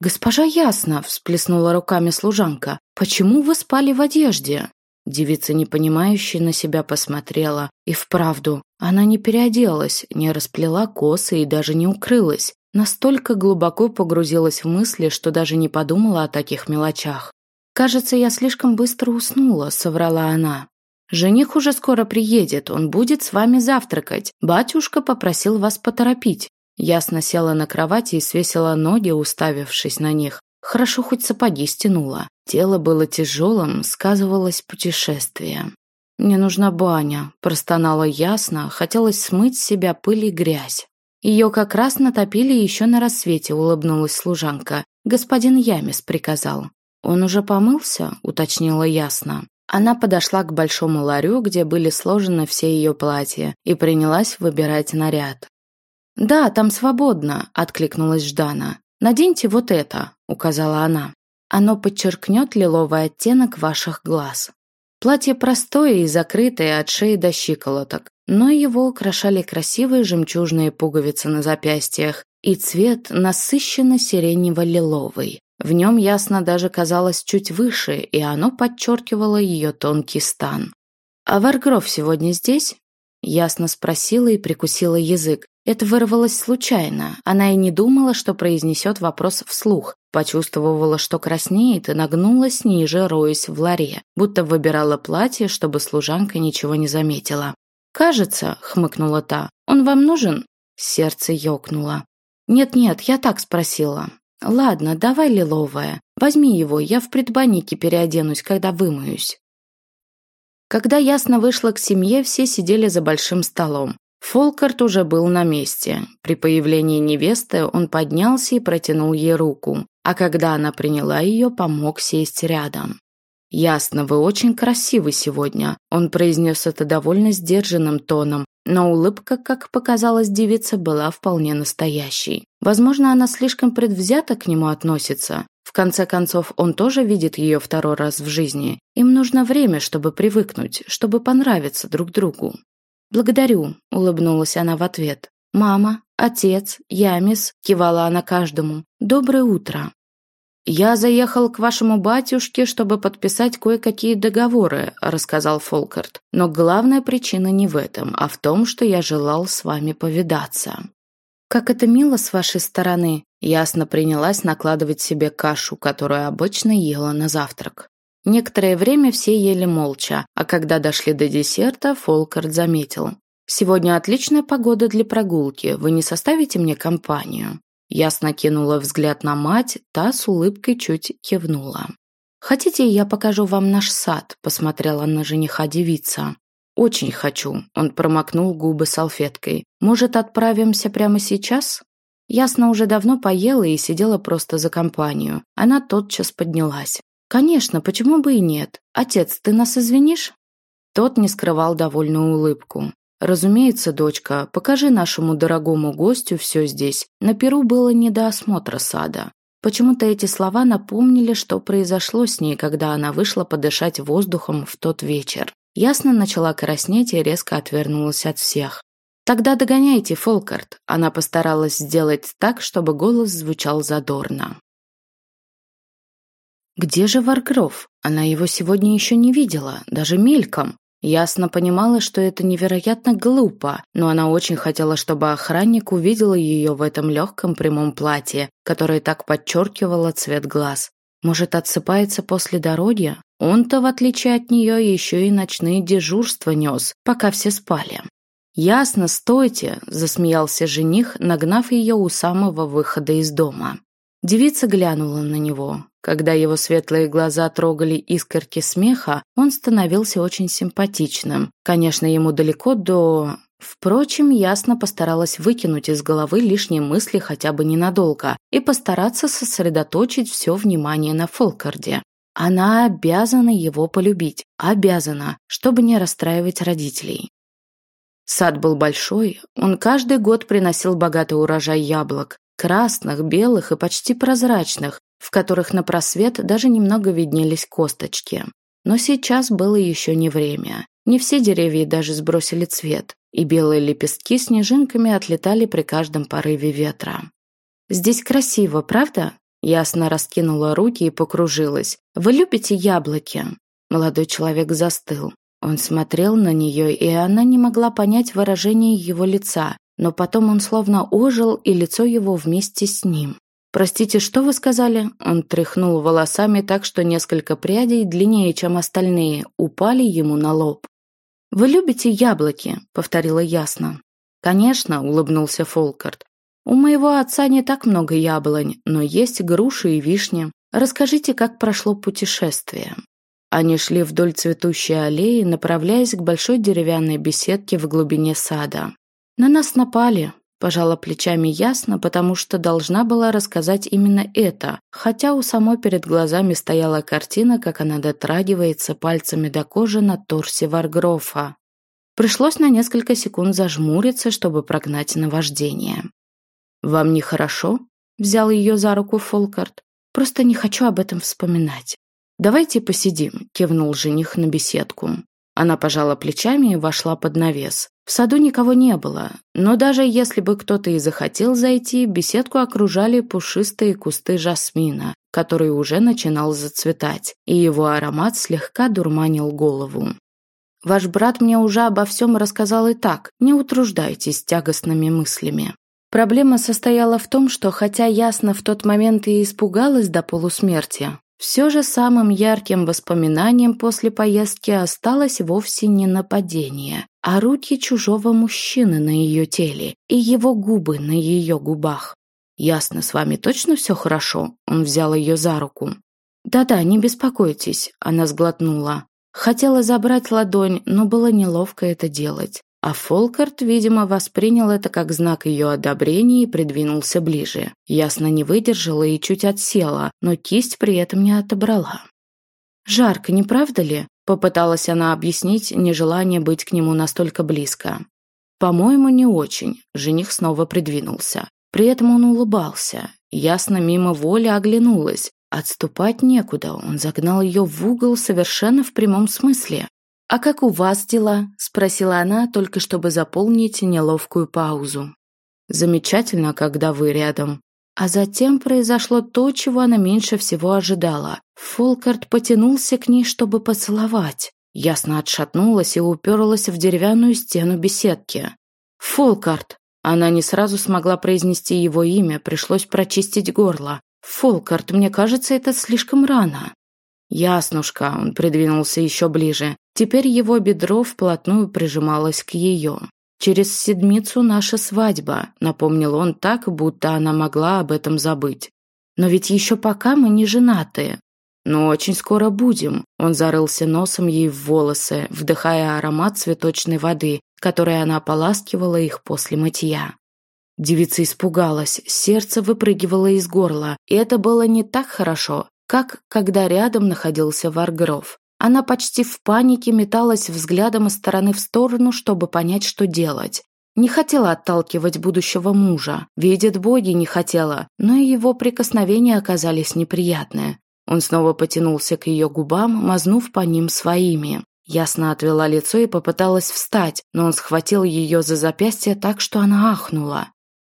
«Госпожа Ясна!» – всплеснула руками служанка. «Почему вы спали в одежде?» Девица, непонимающе на себя посмотрела. И вправду, она не переоделась, не расплела косы и даже не укрылась. Настолько глубоко погрузилась в мысли, что даже не подумала о таких мелочах. «Кажется, я слишком быстро уснула», — соврала она. «Жених уже скоро приедет, он будет с вами завтракать. Батюшка попросил вас поторопить». Ясно села на кровати и свесила ноги, уставившись на них. Хорошо хоть сапоги стянула. Тело было тяжелым, сказывалось путешествие. «Мне нужна баня», – простонала ясно, хотелось смыть с себя пыль и грязь. Ее как раз натопили еще на рассвете, улыбнулась служанка. Господин Ямис приказал. «Он уже помылся?» – уточнила ясно. Она подошла к большому ларю, где были сложены все ее платья, и принялась выбирать наряд. «Да, там свободно», – откликнулась Ждана. «Наденьте вот это», — указала она. «Оно подчеркнет лиловый оттенок ваших глаз». Платье простое и закрытое от шеи до щиколоток, но его украшали красивые жемчужные пуговицы на запястьях и цвет насыщенно сиренево-лиловый. В нем ясно даже казалось чуть выше, и оно подчеркивало ее тонкий стан. «А Варгров сегодня здесь?» Ясно спросила и прикусила язык. Это вырвалось случайно. Она и не думала, что произнесет вопрос вслух. Почувствовала, что краснеет, и нагнулась ниже, роясь в ларе, будто выбирала платье, чтобы служанка ничего не заметила. «Кажется», — хмыкнула та, — «он вам нужен?» Сердце ёкнуло. «Нет-нет, я так спросила». «Ладно, давай лиловое. Возьми его, я в предбаннике переоденусь, когда вымоюсь». Когда ясно вышла к семье, все сидели за большим столом. Фолкарт уже был на месте. При появлении невесты он поднялся и протянул ей руку, а когда она приняла ее, помог сесть рядом. «Ясно, вы очень красивы сегодня», – он произнес это довольно сдержанным тоном, но улыбка, как показалось девице, была вполне настоящей. Возможно, она слишком предвзято к нему относится. В конце концов, он тоже видит ее второй раз в жизни. Им нужно время, чтобы привыкнуть, чтобы понравиться друг другу. «Благодарю», – улыбнулась она в ответ. «Мама, отец, Ямис», – кивала она каждому. «Доброе утро». «Я заехал к вашему батюшке, чтобы подписать кое-какие договоры», – рассказал Фолкарт. «Но главная причина не в этом, а в том, что я желал с вами повидаться». «Как это мило с вашей стороны», – ясно принялась накладывать себе кашу, которую обычно ела на завтрак. Некоторое время все ели молча, а когда дошли до десерта, Фолкарт заметил. «Сегодня отличная погода для прогулки, вы не составите мне компанию?» Ясно кинула взгляд на мать, та с улыбкой чуть кивнула. «Хотите, я покажу вам наш сад?» – посмотрела на жениха девица. «Очень хочу», – он промокнул губы салфеткой. «Может, отправимся прямо сейчас?» Ясно уже давно поела и сидела просто за компанию. Она тотчас поднялась. «Конечно, почему бы и нет? Отец, ты нас извинишь?» Тот не скрывал довольную улыбку. «Разумеется, дочка, покажи нашему дорогому гостю все здесь. На Перу было не до осмотра сада». Почему-то эти слова напомнили, что произошло с ней, когда она вышла подышать воздухом в тот вечер. Ясно начала краснеть и резко отвернулась от всех. «Тогда догоняйте, Фолкарт». Она постаралась сделать так, чтобы голос звучал задорно. Где же Варгров? Она его сегодня еще не видела, даже мельком. Ясно понимала, что это невероятно глупо, но она очень хотела, чтобы охранник увидел ее в этом легком прямом платье, которое так подчеркивало цвет глаз. Может, отсыпается после дороги? Он-то, в отличие от нее, еще и ночные дежурства нес, пока все спали. «Ясно, стойте!» – засмеялся жених, нагнав ее у самого выхода из дома. Девица глянула на него. Когда его светлые глаза трогали искорки смеха, он становился очень симпатичным. Конечно, ему далеко до... Впрочем, ясно постаралась выкинуть из головы лишние мысли хотя бы ненадолго и постараться сосредоточить все внимание на Фолкарде. Она обязана его полюбить, обязана, чтобы не расстраивать родителей. Сад был большой, он каждый год приносил богатый урожай яблок, красных, белых и почти прозрачных, в которых на просвет даже немного виднелись косточки. Но сейчас было еще не время. Не все деревья даже сбросили цвет, и белые лепестки снежинками отлетали при каждом порыве ветра. «Здесь красиво, правда?» Ясно раскинула руки и покружилась. «Вы любите яблоки?» Молодой человек застыл. Он смотрел на нее, и она не могла понять выражение его лица, но потом он словно ожил, и лицо его вместе с ним. «Простите, что вы сказали?» Он тряхнул волосами так, что несколько прядей, длиннее, чем остальные, упали ему на лоб. «Вы любите яблоки?» — повторила ясно. «Конечно», — улыбнулся Фолкарт. «У моего отца не так много яблонь, но есть груши и вишни. Расскажите, как прошло путешествие». Они шли вдоль цветущей аллеи, направляясь к большой деревянной беседке в глубине сада. «На нас напали», Пожала плечами ясно, потому что должна была рассказать именно это, хотя у самой перед глазами стояла картина, как она дотрагивается пальцами до кожи на торсе Варгрофа. Пришлось на несколько секунд зажмуриться, чтобы прогнать наваждение. «Вам нехорошо?» – взял ее за руку Фолкарт. «Просто не хочу об этом вспоминать». «Давайте посидим», – кивнул жених на беседку. Она пожала плечами и вошла под навес. В саду никого не было, но даже если бы кто-то и захотел зайти, беседку окружали пушистые кусты жасмина, который уже начинал зацветать, и его аромат слегка дурманил голову. «Ваш брат мне уже обо всем рассказал и так, не утруждайтесь тягостными мыслями». Проблема состояла в том, что хотя ясно в тот момент и испугалась до полусмерти, все же самым ярким воспоминанием после поездки осталось вовсе не нападение, а руки чужого мужчины на ее теле и его губы на ее губах. «Ясно, с вами точно все хорошо?» Он взял ее за руку. «Да-да, не беспокойтесь», – она сглотнула. Хотела забрать ладонь, но было неловко это делать. А Фолкарт, видимо, воспринял это как знак ее одобрения и придвинулся ближе. Ясно не выдержала и чуть отсела, но кисть при этом не отобрала. «Жарко, не правда ли?» – попыталась она объяснить нежелание быть к нему настолько близко. «По-моему, не очень», – жених снова придвинулся. При этом он улыбался. Ясно мимо воли оглянулась. Отступать некуда, он загнал ее в угол совершенно в прямом смысле. «А как у вас дела?» – спросила она, только чтобы заполнить неловкую паузу. «Замечательно, когда вы рядом». А затем произошло то, чего она меньше всего ожидала. Фолкарт потянулся к ней, чтобы поцеловать. Ясно отшатнулась и уперлась в деревянную стену беседки. «Фолкарт!» Она не сразу смогла произнести его имя, пришлось прочистить горло. «Фолкарт, мне кажется, это слишком рано». «Яснушка», он придвинулся еще ближе. Теперь его бедро вплотную прижималось к ее. «Через седмицу наша свадьба», — напомнил он так, будто она могла об этом забыть. «Но ведь еще пока мы не женаты». «Но очень скоро будем», — он зарылся носом ей в волосы, вдыхая аромат цветочной воды, которой она ополаскивала их после мытья. Девица испугалась, сердце выпрыгивало из горла, и это было не так хорошо, как когда рядом находился Варгров. Она почти в панике металась взглядом из стороны в сторону, чтобы понять, что делать. Не хотела отталкивать будущего мужа, видит боги не хотела, но и его прикосновения оказались неприятные. Он снова потянулся к ее губам, мазнув по ним своими. Ясно отвела лицо и попыталась встать, но он схватил ее за запястье так, что она ахнула.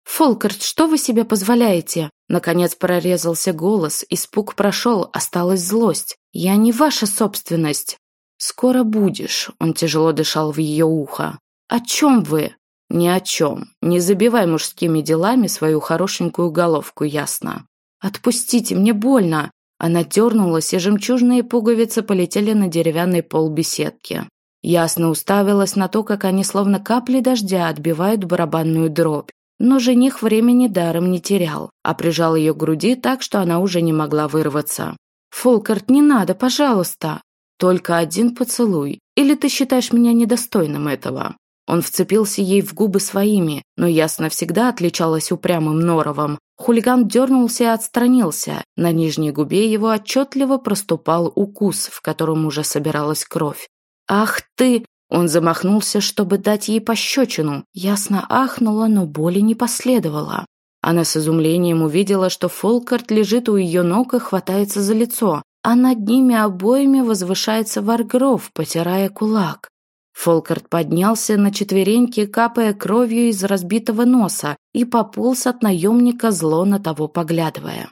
«Фолкарт, что вы себе позволяете?» Наконец прорезался голос, испуг прошел, осталась злость. «Я не ваша собственность». «Скоро будешь», — он тяжело дышал в ее ухо. «О чем вы?» «Ни о чем. Не забивай мужскими делами свою хорошенькую головку, ясно?» «Отпустите, мне больно!» Она дернулась, и жемчужные пуговицы полетели на деревянный пол беседки. Ясно уставилась на то, как они словно капли дождя отбивают барабанную дробь. Но жених времени даром не терял, а прижал ее к груди так, что она уже не могла вырваться. «Фолкарт, не надо, пожалуйста!» «Только один поцелуй. Или ты считаешь меня недостойным этого?» Он вцепился ей в губы своими, но ясно всегда отличалась упрямым норовом. Хулиган дернулся и отстранился. На нижней губе его отчетливо проступал укус, в котором уже собиралась кровь. «Ах ты!» Он замахнулся, чтобы дать ей пощечину. Ясно ахнула, но боли не последовало. Она с изумлением увидела, что Фолкарт лежит у ее ног и хватается за лицо, а над ними обоими возвышается Варгров, потирая кулак. Фолкарт поднялся на четвереньки, капая кровью из разбитого носа, и пополз от наемника, зло на того поглядывая.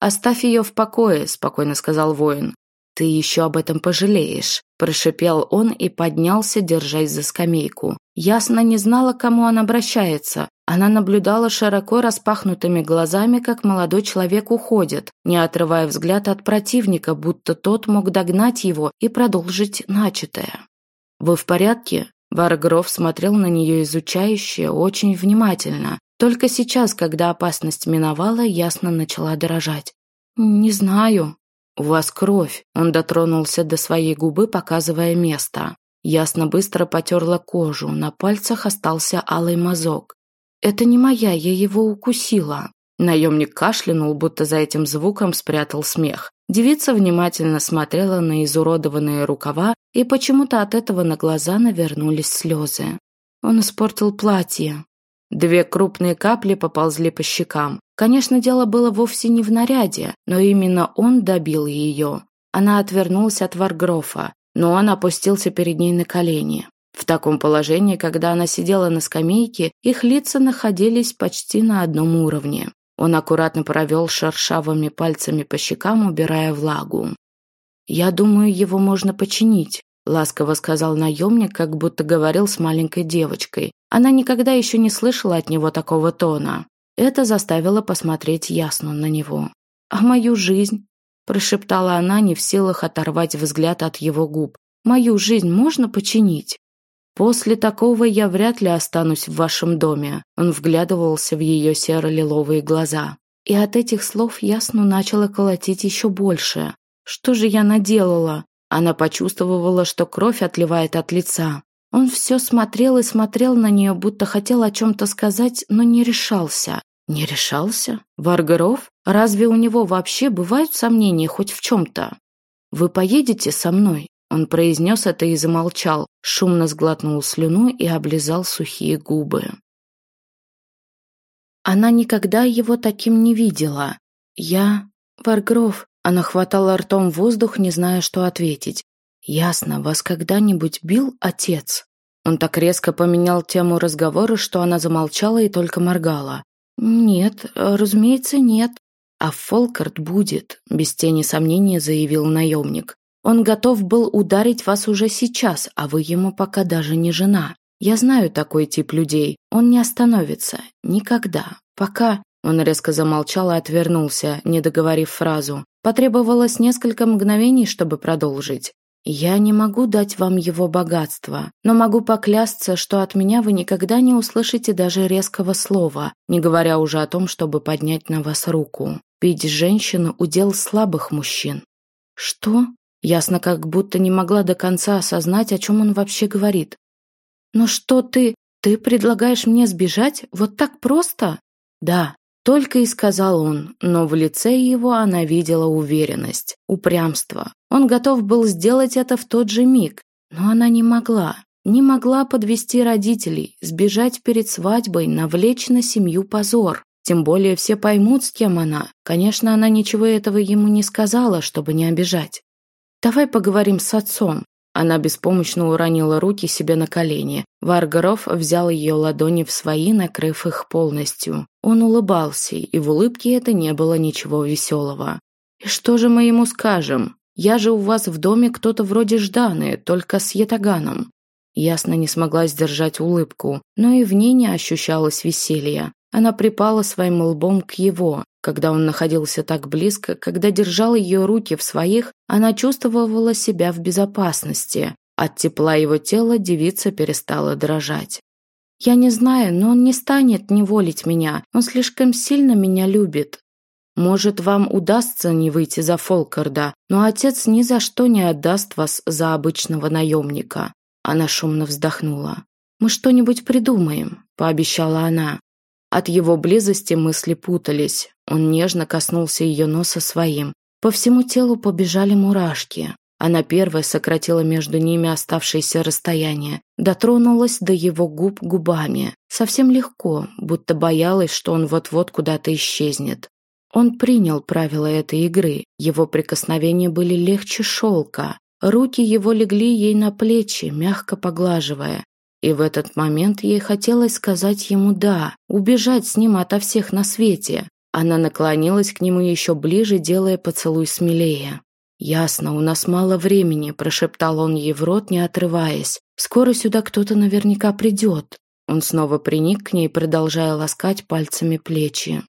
«Оставь ее в покое», – спокойно сказал воин. «Ты еще об этом пожалеешь», – прошипел он и поднялся, держась за скамейку. Ясно не знала, к кому он обращается. Она наблюдала широко распахнутыми глазами, как молодой человек уходит, не отрывая взгляд от противника, будто тот мог догнать его и продолжить начатое. «Вы в порядке?» Варгров смотрел на нее изучающе, очень внимательно. Только сейчас, когда опасность миновала, ясно начала дрожать. «Не знаю», «У вас кровь!» Он дотронулся до своей губы, показывая место. Ясно быстро потерла кожу, на пальцах остался алый мазок. «Это не моя, я его укусила». Наемник кашлянул, будто за этим звуком спрятал смех. Девица внимательно смотрела на изуродованные рукава, и почему-то от этого на глаза навернулись слезы. Он испортил платье. Две крупные капли поползли по щекам. Конечно, дело было вовсе не в наряде, но именно он добил ее. Она отвернулась от Варгрофа, но он опустился перед ней на колени. В таком положении, когда она сидела на скамейке, их лица находились почти на одном уровне. Он аккуратно провел шершавыми пальцами по щекам, убирая влагу. «Я думаю, его можно починить», — ласково сказал наемник, как будто говорил с маленькой девочкой. Она никогда еще не слышала от него такого тона. Это заставило посмотреть ясно на него. «А мою жизнь?» – прошептала она, не в силах оторвать взгляд от его губ. «Мою жизнь можно починить?» «После такого я вряд ли останусь в вашем доме», – он вглядывался в ее серо-лиловые глаза. И от этих слов ясно начало колотить еще больше. «Что же я наделала?» Она почувствовала, что кровь отливает от лица. Он все смотрел и смотрел на нее, будто хотел о чем-то сказать, но не решался. Не решался? Варгаров? Разве у него вообще бывают сомнения хоть в чем-то? Вы поедете со мной?» Он произнес это и замолчал, шумно сглотнул слюну и облизал сухие губы. Она никогда его таким не видела. «Я... Варгров...» Она хватала ртом воздух, не зная, что ответить. «Ясно, вас когда-нибудь бил отец?» Он так резко поменял тему разговора, что она замолчала и только моргала. «Нет, разумеется, нет». «А Фолкарт будет», — без тени сомнения заявил наемник. «Он готов был ударить вас уже сейчас, а вы ему пока даже не жена. Я знаю такой тип людей. Он не остановится. Никогда. Пока...» Он резко замолчал и отвернулся, не договорив фразу. Потребовалось несколько мгновений, чтобы продолжить. «Я не могу дать вам его богатство, но могу поклясться, что от меня вы никогда не услышите даже резкого слова, не говоря уже о том, чтобы поднять на вас руку. Пить женщину – удел слабых мужчин». «Что?» Ясно, как будто не могла до конца осознать, о чем он вообще говорит. «Но что ты... Ты предлагаешь мне сбежать? Вот так просто?» «Да», только и сказал он, но в лице его она видела уверенность, упрямство. Он готов был сделать это в тот же миг, но она не могла. Не могла подвести родителей, сбежать перед свадьбой, навлечь на семью позор. Тем более все поймут, с кем она. Конечно, она ничего этого ему не сказала, чтобы не обижать. «Давай поговорим с отцом», она беспомощно уронила руки себе на колени. Варгаров взял ее ладони в свои, накрыв их полностью. Он улыбался, и в улыбке это не было ничего веселого. «И что же мы ему скажем? Я же у вас в доме кто-то вроде Жданы, только с ятаганом». Ясно не смогла сдержать улыбку, но и в ней не ощущалось веселья. Она припала своим лбом к его, когда он находился так близко, когда держал ее руки в своих, она чувствовала себя в безопасности. От тепла его тела девица перестала дрожать. «Я не знаю, но он не станет неволить меня. Он слишком сильно меня любит. Может, вам удастся не выйти за Фолкарда, но отец ни за что не отдаст вас за обычного наемника». Она шумно вздохнула. «Мы что-нибудь придумаем», – пообещала она. От его близости мысли путались. Он нежно коснулся ее носа своим. По всему телу побежали мурашки. Она первая сократила между ними оставшееся расстояние, дотронулась до его губ губами. Совсем легко, будто боялась, что он вот-вот куда-то исчезнет. Он принял правила этой игры. Его прикосновения были легче шелка. Руки его легли ей на плечи, мягко поглаживая. И в этот момент ей хотелось сказать ему «да», убежать с ним ото всех на свете. Она наклонилась к нему еще ближе, делая поцелуй смелее. «Ясно, у нас мало времени», – прошептал он ей в рот, не отрываясь. «Скоро сюда кто-то наверняка придет». Он снова приник к ней, продолжая ласкать пальцами плечи.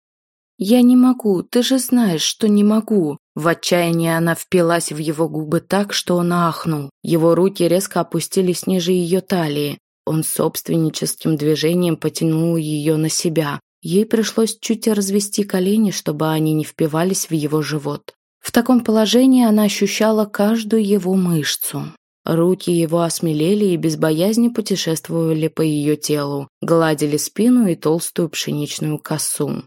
«Я не могу, ты же знаешь, что не могу». В отчаянии она впилась в его губы так, что он ахнул. Его руки резко опустились ниже ее талии. Он собственническим движением потянул ее на себя. Ей пришлось чуть развести колени, чтобы они не впивались в его живот. В таком положении она ощущала каждую его мышцу. Руки его осмелели и без боязни путешествовали по ее телу, гладили спину и толстую пшеничную косу.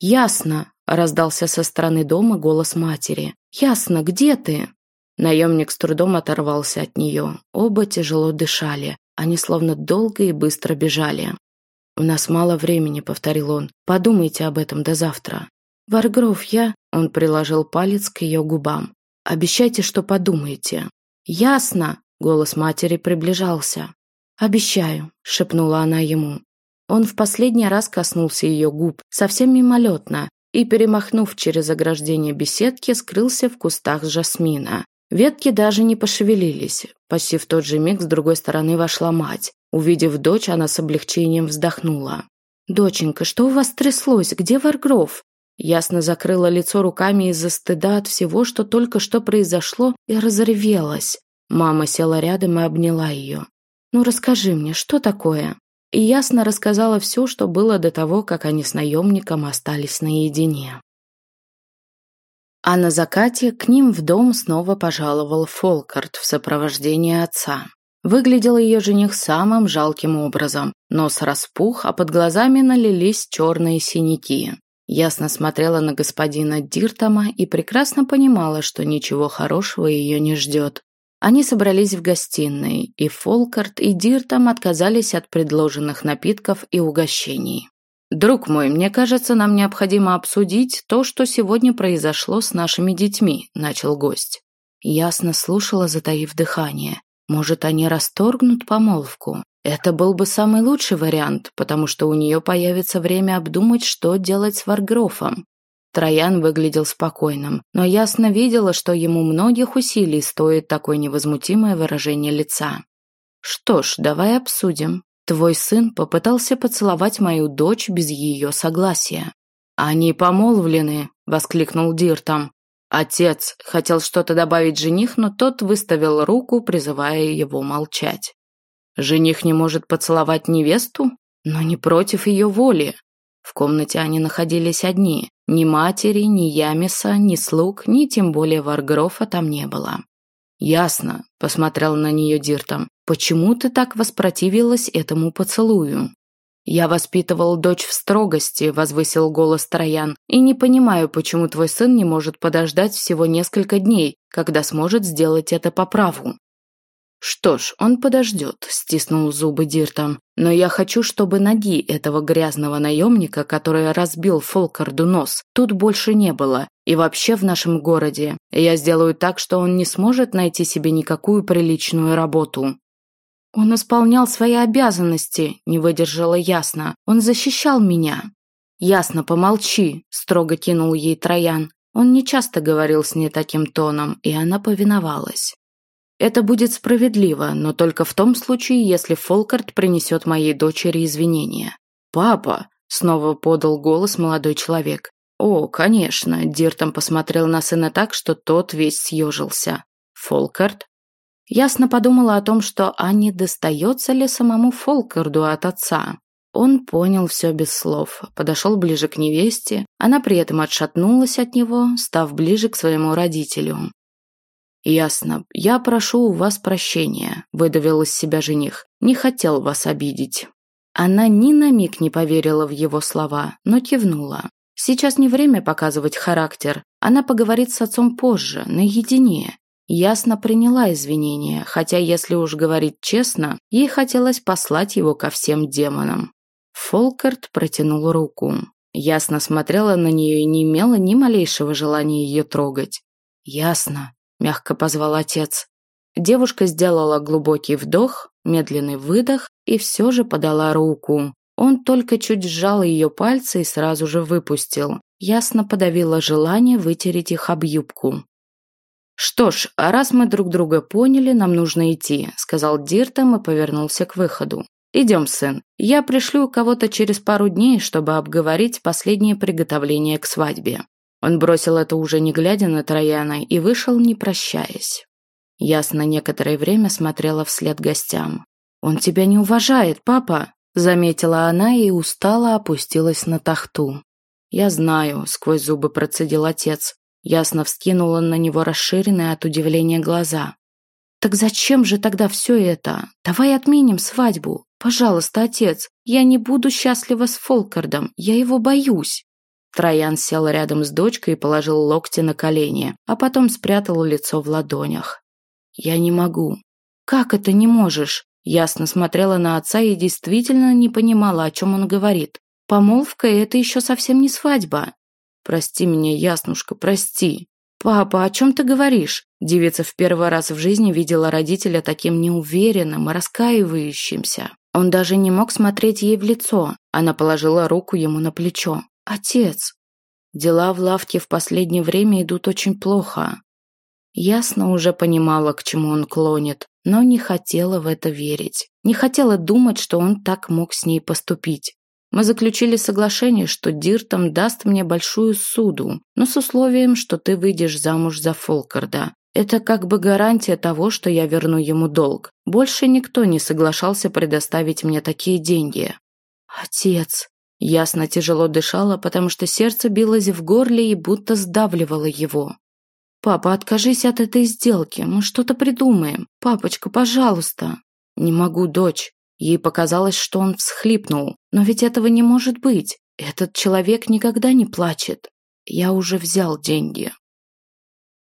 «Ясно!» – раздался со стороны дома голос матери. «Ясно, где ты?» Наемник с трудом оторвался от нее. Оба тяжело дышали. Они словно долго и быстро бежали. «У нас мало времени», — повторил он. «Подумайте об этом до завтра». «Варгров, я...» — он приложил палец к ее губам. «Обещайте, что подумаете». «Ясно!» — голос матери приближался. «Обещаю», — шепнула она ему. Он в последний раз коснулся ее губ, совсем мимолетно, и, перемахнув через ограждение беседки, скрылся в кустах жасмина. Ветки даже не пошевелились. Почти в тот же миг с другой стороны вошла мать. Увидев дочь, она с облегчением вздохнула. «Доченька, что у вас тряслось? Где Варгров?» Ясно закрыла лицо руками из-за стыда от всего, что только что произошло, и разревелась. Мама села рядом и обняла ее. «Ну расскажи мне, что такое?» И ясно рассказала все, что было до того, как они с наемником остались наедине. А на закате к ним в дом снова пожаловал Фолкарт в сопровождении отца. Выглядел ее жених самым жалким образом. Нос распух, а под глазами налились черные синяки. Ясно смотрела на господина Диртома и прекрасно понимала, что ничего хорошего ее не ждет. Они собрались в гостиной, и Фолкарт и Диртом отказались от предложенных напитков и угощений. «Друг мой, мне кажется, нам необходимо обсудить то, что сегодня произошло с нашими детьми», – начал гость. Ясно слушала, затаив дыхание. Может, они расторгнут помолвку? Это был бы самый лучший вариант, потому что у нее появится время обдумать, что делать с Варгрофом. Троян выглядел спокойным, но ясно видела, что ему многих усилий стоит такое невозмутимое выражение лица. «Что ж, давай обсудим. Твой сын попытался поцеловать мою дочь без ее согласия. Они помолвлены, воскликнул Диртом. Отец хотел что-то добавить жених, но тот выставил руку, призывая его молчать. Жених не может поцеловать невесту, но не против ее воли. В комнате они находились одни. Ни матери, ни Ямиса, ни слуг, ни тем более Варгрофа там не было. «Ясно», – посмотрел на нее Диртом. «Почему ты так воспротивилась этому поцелую?» «Я воспитывал дочь в строгости», – возвысил голос Троян, «и не понимаю, почему твой сын не может подождать всего несколько дней, когда сможет сделать это по праву». «Что ж, он подождет», – стиснул зубы Диртом. «Но я хочу, чтобы ноги этого грязного наемника, который разбил Фолкарду нос, тут больше не было. И вообще в нашем городе. Я сделаю так, что он не сможет найти себе никакую приличную работу». «Он исполнял свои обязанности», – не выдержала ясно. «Он защищал меня». «Ясно, помолчи», – строго кинул ей Троян. Он нечасто говорил с ней таким тоном, и она повиновалась. Это будет справедливо, но только в том случае, если Фолкарт принесет моей дочери извинения. «Папа!» – снова подал голос молодой человек. «О, конечно!» – Диртом посмотрел на сына так, что тот весь съежился. «Фолкарт?» Ясно подумала о том, что а не достается ли самому Фолкарду от отца. Он понял все без слов, подошел ближе к невесте, она при этом отшатнулась от него, став ближе к своему родителю. «Ясно. Я прошу у вас прощения», – выдавил из себя жених. «Не хотел вас обидеть». Она ни на миг не поверила в его слова, но кивнула. Сейчас не время показывать характер. Она поговорит с отцом позже, наедине. Ясно приняла извинения, хотя, если уж говорить честно, ей хотелось послать его ко всем демонам. Фолкарт протянул руку. Ясно смотрела на нее и не имела ни малейшего желания ее трогать. «Ясно», – мягко позвал отец. Девушка сделала глубокий вдох, медленный выдох и все же подала руку. Он только чуть сжал ее пальцы и сразу же выпустил. Ясно подавила желание вытереть их об юбку. «Что ж, а раз мы друг друга поняли, нам нужно идти», – сказал Диртом и повернулся к выходу. «Идем, сын. Я пришлю кого-то через пару дней, чтобы обговорить последнее приготовление к свадьбе». Он бросил это уже не глядя на Трояна и вышел, не прощаясь. Ясно некоторое время смотрела вслед гостям. «Он тебя не уважает, папа!» Заметила она и устало опустилась на тахту. «Я знаю», — сквозь зубы процедил отец. Ясно вскинула на него расширенные от удивления глаза. «Так зачем же тогда все это? Давай отменим свадьбу. Пожалуйста, отец, я не буду счастлива с Фолкардом, я его боюсь». Троян сел рядом с дочкой и положил локти на колени, а потом спрятал лицо в ладонях. «Я не могу». «Как это не можешь?» Ясно смотрела на отца и действительно не понимала, о чем он говорит. «Помолвка – это еще совсем не свадьба». «Прости меня, Яснушка, прости». «Папа, о чем ты говоришь?» Девица в первый раз в жизни видела родителя таким неуверенным и раскаивающимся. Он даже не мог смотреть ей в лицо. Она положила руку ему на плечо. «Отец!» Дела в лавке в последнее время идут очень плохо. Ясно уже понимала, к чему он клонит, но не хотела в это верить. Не хотела думать, что он так мог с ней поступить. Мы заключили соглашение, что Диртом даст мне большую суду, но с условием, что ты выйдешь замуж за Фолкарда. Это как бы гарантия того, что я верну ему долг. Больше никто не соглашался предоставить мне такие деньги. Отец, Ясно тяжело дышала, потому что сердце билось в горле и будто сдавливало его. «Папа, откажись от этой сделки, мы что-то придумаем. Папочка, пожалуйста». «Не могу, дочь». Ей показалось, что он всхлипнул. «Но ведь этого не может быть. Этот человек никогда не плачет. Я уже взял деньги.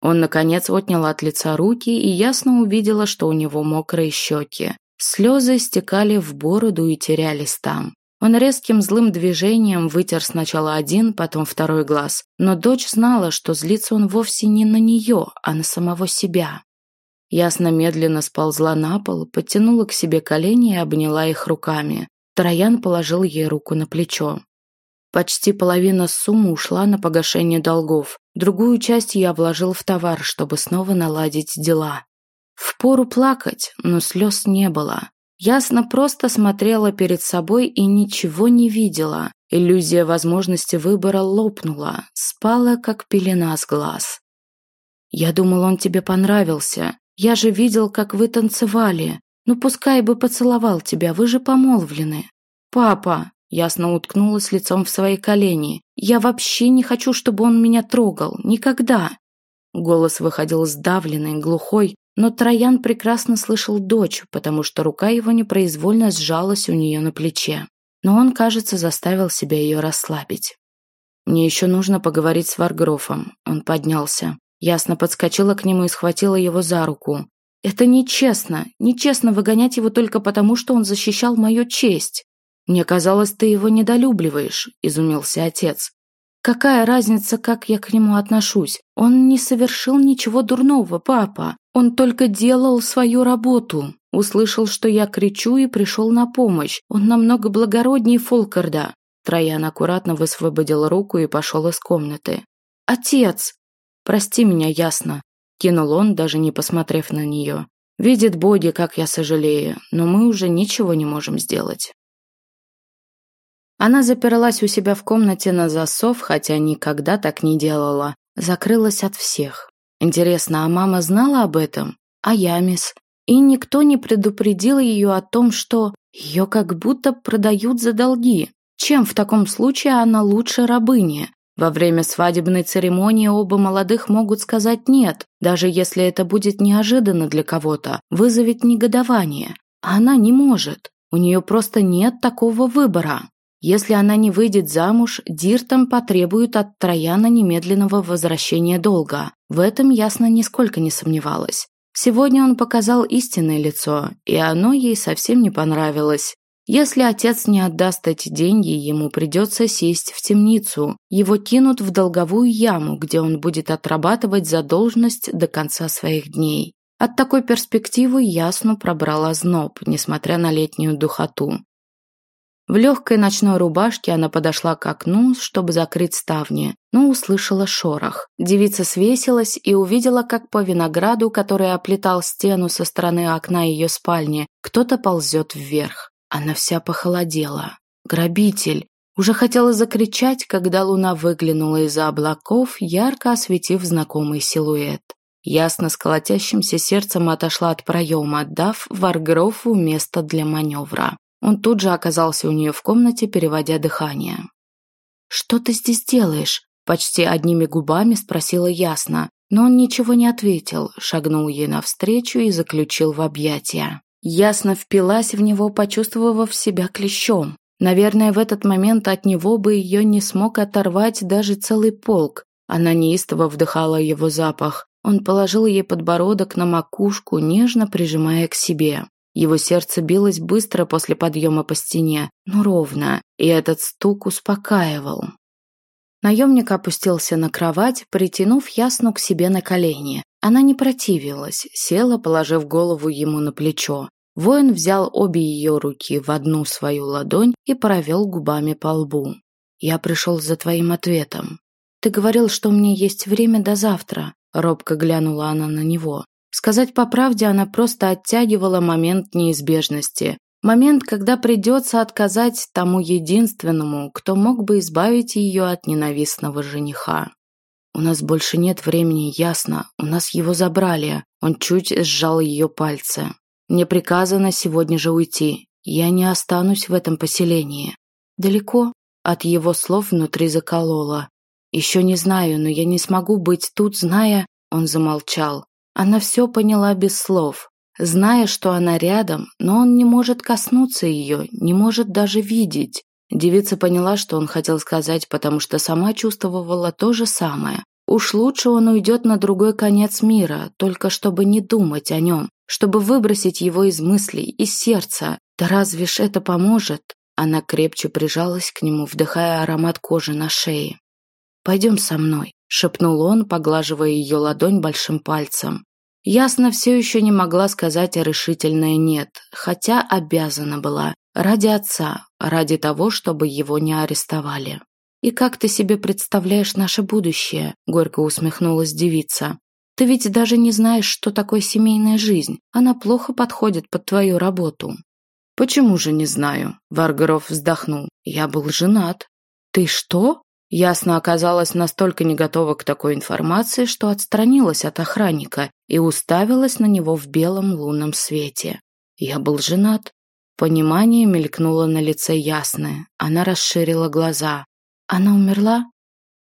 Он, наконец, отнял от лица руки и ясно увидела, что у него мокрые щеки. Слезы стекали в бороду и терялись там. Он резким злым движением вытер сначала один, потом второй глаз. Но дочь знала, что злится он вовсе не на нее, а на самого себя. Ясно медленно сползла на пол, подтянула к себе колени и обняла их руками. Троян положил ей руку на плечо. Почти половина суммы ушла на погашение долгов. Другую часть я вложил в товар, чтобы снова наладить дела. Впору плакать, но слез не было. Ясно просто смотрела перед собой и ничего не видела. Иллюзия возможности выбора лопнула, спала, как пелена с глаз. «Я думал, он тебе понравился. Я же видел, как вы танцевали. Ну, пускай бы поцеловал тебя, вы же помолвлены. Папа, ясно уткнулась лицом в свои колени. Я вообще не хочу, чтобы он меня трогал. Никогда. Голос выходил сдавленный, глухой, но Троян прекрасно слышал дочь, потому что рука его непроизвольно сжалась у нее на плече. Но он, кажется, заставил себя ее расслабить. «Мне еще нужно поговорить с Варгрофом». Он поднялся. Ясно подскочила к нему и схватила его за руку. «Это нечестно. Нечестно выгонять его только потому, что он защищал мою честь. Мне казалось, ты его недолюбливаешь», – изумился отец. «Какая разница, как я к нему отношусь? Он не совершил ничего дурного, папа. Он только делал свою работу. Услышал, что я кричу и пришел на помощь. Он намного благороднее Фолкарда». Троян аккуратно высвободил руку и пошел из комнаты. «Отец!» «Прости меня, ясно», – кинул он, даже не посмотрев на нее. «Видит боги, как я сожалею, но мы уже ничего не можем сделать». Она заперлась у себя в комнате на засов, хотя никогда так не делала. Закрылась от всех. Интересно, а мама знала об этом? А Ямис? И никто не предупредил ее о том, что ее как будто продают за долги. Чем в таком случае она лучше рабыни? Во время свадебной церемонии оба молодых могут сказать «нет», даже если это будет неожиданно для кого-то, вызовет негодование. А она не может. У нее просто нет такого выбора. Если она не выйдет замуж, Диртом потребует от Трояна немедленного возвращения долга. В этом ясно нисколько не сомневалась. Сегодня он показал истинное лицо, и оно ей совсем не понравилось. Если отец не отдаст эти деньги, ему придется сесть в темницу. Его кинут в долговую яму, где он будет отрабатывать задолженность до конца своих дней. От такой перспективы ясно пробрала зноб, несмотря на летнюю духоту. В легкой ночной рубашке она подошла к окну, чтобы закрыть ставни, но услышала шорох. Девица свесилась и увидела, как по винограду, который оплетал стену со стороны окна ее спальни, кто-то ползет вверх. Она вся похолодела. Грабитель! Уже хотела закричать, когда луна выглянула из-за облаков, ярко осветив знакомый силуэт. Ясно с сердцем отошла от проема, отдав Варгрофу место для маневра. Он тут же оказался у нее в комнате, переводя дыхание. «Что ты здесь делаешь?» Почти одними губами спросила ясно, но он ничего не ответил, шагнул ей навстречу и заключил в объятия. Ясно впилась в него, почувствовав себя клещом. Наверное, в этот момент от него бы ее не смог оторвать даже целый полк. Она неистово вдыхала его запах. Он положил ей подбородок на макушку, нежно прижимая к себе. Его сердце билось быстро после подъема по стене, но ровно, и этот стук успокаивал. Наемник опустился на кровать, притянув Ясну к себе на колени. Она не противилась, села, положив голову ему на плечо. Воин взял обе ее руки в одну свою ладонь и провел губами по лбу. «Я пришел за твоим ответом. Ты говорил, что меня есть время до завтра», — робко глянула она на него. Сказать по правде, она просто оттягивала момент неизбежности. Момент, когда придется отказать тому единственному, кто мог бы избавить ее от ненавистного жениха. «У нас больше нет времени, ясно. У нас его забрали». Он чуть сжал ее пальцы. Мне приказано сегодня же уйти. Я не останусь в этом поселении. Далеко от его слов внутри закололо. Еще не знаю, но я не смогу быть тут, зная... Он замолчал. Она все поняла без слов. Зная, что она рядом, но он не может коснуться ее, не может даже видеть. Девица поняла, что он хотел сказать, потому что сама чувствовала то же самое. Уж лучше он уйдет на другой конец мира, только чтобы не думать о нем, чтобы выбросить его из мыслей, из сердца. Да разве ж это поможет? Она крепче прижалась к нему, вдыхая аромат кожи на шее. «Пойдем со мной», — шепнул он, поглаживая ее ладонь большим пальцем. Ясно все еще не могла сказать решительное «нет», хотя обязана была, ради отца, ради того, чтобы его не арестовали. «И как ты себе представляешь наше будущее?» – горько усмехнулась девица. «Ты ведь даже не знаешь, что такое семейная жизнь. Она плохо подходит под твою работу». «Почему же не знаю?» – Варгоров вздохнул. «Я был женат». «Ты что?» Ясно оказалась настолько не готова к такой информации, что отстранилась от охранника и уставилась на него в белом лунном свете. Я был женат. Понимание мелькнуло на лице ясное. Она расширила глаза. Она умерла?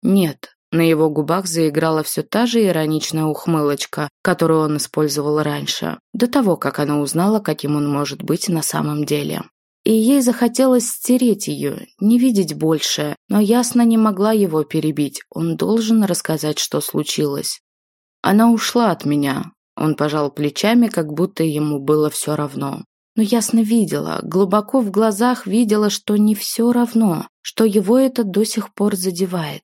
Нет. На его губах заиграла все та же ироничная ухмылочка, которую он использовал раньше, до того, как она узнала, каким он может быть на самом деле. И ей захотелось стереть ее, не видеть больше, но ясно не могла его перебить. Он должен рассказать, что случилось. Она ушла от меня. Он пожал плечами, как будто ему было все равно. Но ясно видела, глубоко в глазах видела, что не все равно, что его это до сих пор задевает.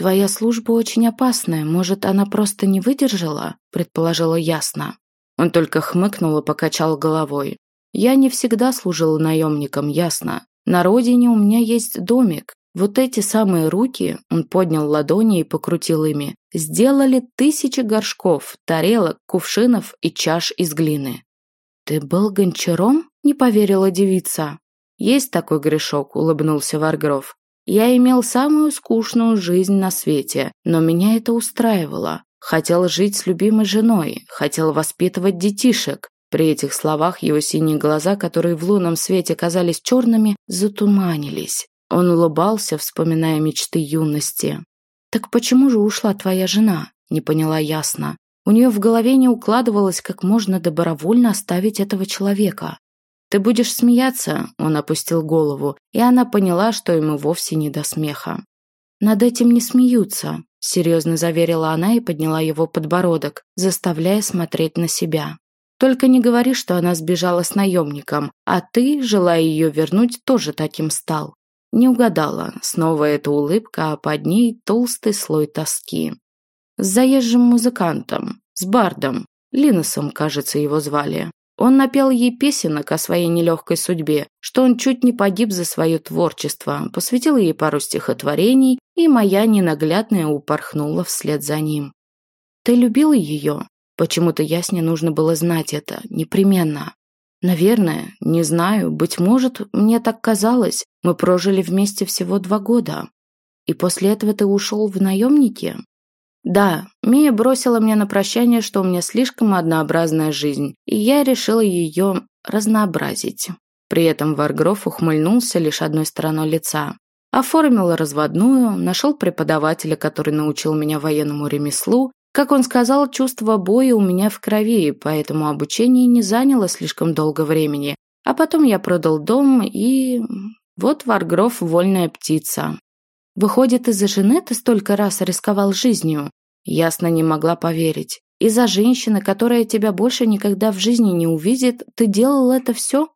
«Твоя служба очень опасная, может, она просто не выдержала?» – предположила ясно. Он только хмыкнул и покачал головой. Я не всегда служил наемником, ясно. На родине у меня есть домик. Вот эти самые руки, он поднял ладони и покрутил ими, сделали тысячи горшков, тарелок, кувшинов и чаш из глины. «Ты был гончаром?» – не поверила девица. «Есть такой грешок», – улыбнулся Варгров. «Я имел самую скучную жизнь на свете, но меня это устраивало. Хотел жить с любимой женой, хотел воспитывать детишек, при этих словах его синие глаза, которые в лунном свете казались черными, затуманились. Он улыбался, вспоминая мечты юности. «Так почему же ушла твоя жена?» – не поняла ясно. У нее в голове не укладывалось, как можно добровольно оставить этого человека. «Ты будешь смеяться?» – он опустил голову, и она поняла, что ему вовсе не до смеха. «Над этим не смеются», – серьезно заверила она и подняла его подбородок, заставляя смотреть на себя. Только не говори, что она сбежала с наемником, а ты, желая ее вернуть, тоже таким стал. Не угадала. Снова эта улыбка, а под ней толстый слой тоски. С заезжим музыкантом, с бардом, Линосом, кажется, его звали. Он напел ей песенок о своей нелегкой судьбе, что он чуть не погиб за свое творчество, посвятил ей пару стихотворений, и моя ненаглядная упорхнула вслед за ним. «Ты любил ее?» Почему-то Ясне нужно было знать это, непременно. Наверное, не знаю, быть может, мне так казалось. Мы прожили вместе всего два года. И после этого ты ушел в наемники? Да, Мия бросила мне на прощание, что у меня слишком однообразная жизнь, и я решила ее разнообразить. При этом Варгров ухмыльнулся лишь одной стороной лица. Оформил разводную, нашел преподавателя, который научил меня военному ремеслу, как он сказал, чувство боя у меня в крови, поэтому обучение не заняло слишком долго времени. А потом я продал дом и... Вот Варгров вольная птица. Выходит, из-за жены ты столько раз рисковал жизнью? Ясно не могла поверить. Из-за женщины, которая тебя больше никогда в жизни не увидит, ты делал это все?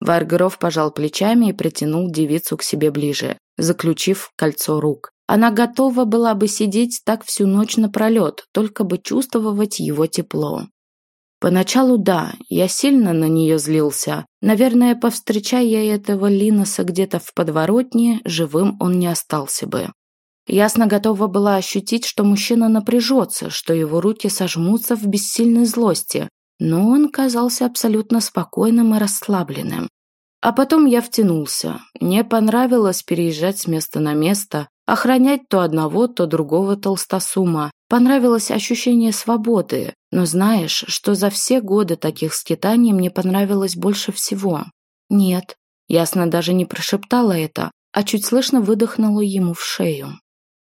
Варгров пожал плечами и притянул девицу к себе ближе, заключив кольцо рук. Она готова была бы сидеть так всю ночь напролет, только бы чувствовать его тепло. Поначалу да, я сильно на нее злился. Наверное, повстречая я этого Линоса где-то в подворотне, живым он не остался бы. Ясно готова была ощутить, что мужчина напряжется, что его руки сожмутся в бессильной злости, но он казался абсолютно спокойным и расслабленным. А потом я втянулся. Мне понравилось переезжать с места на место, Охранять то одного, то другого толстосума. Понравилось ощущение свободы. Но знаешь, что за все годы таких скитаний мне понравилось больше всего? Нет. Ясно даже не прошептала это, а чуть слышно выдохнула ему в шею.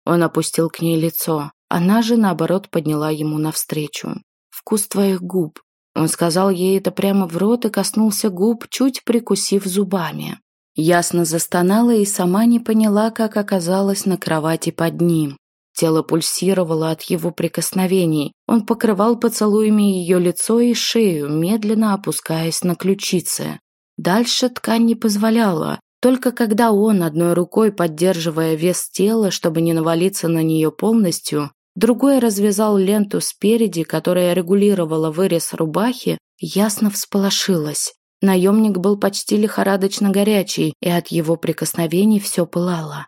Он опустил к ней лицо. Она же, наоборот, подняла ему навстречу. «Вкус твоих губ». Он сказал ей это прямо в рот и коснулся губ, чуть прикусив зубами. Ясно застонала и сама не поняла, как оказалась на кровати под ним. Тело пульсировало от его прикосновений. Он покрывал поцелуями ее лицо и шею, медленно опускаясь на ключицы. Дальше ткань не позволяла. Только когда он, одной рукой поддерживая вес тела, чтобы не навалиться на нее полностью, другой развязал ленту спереди, которая регулировала вырез рубахи, ясно всполошилась. Наемник был почти лихорадочно горячий, и от его прикосновений все пылало.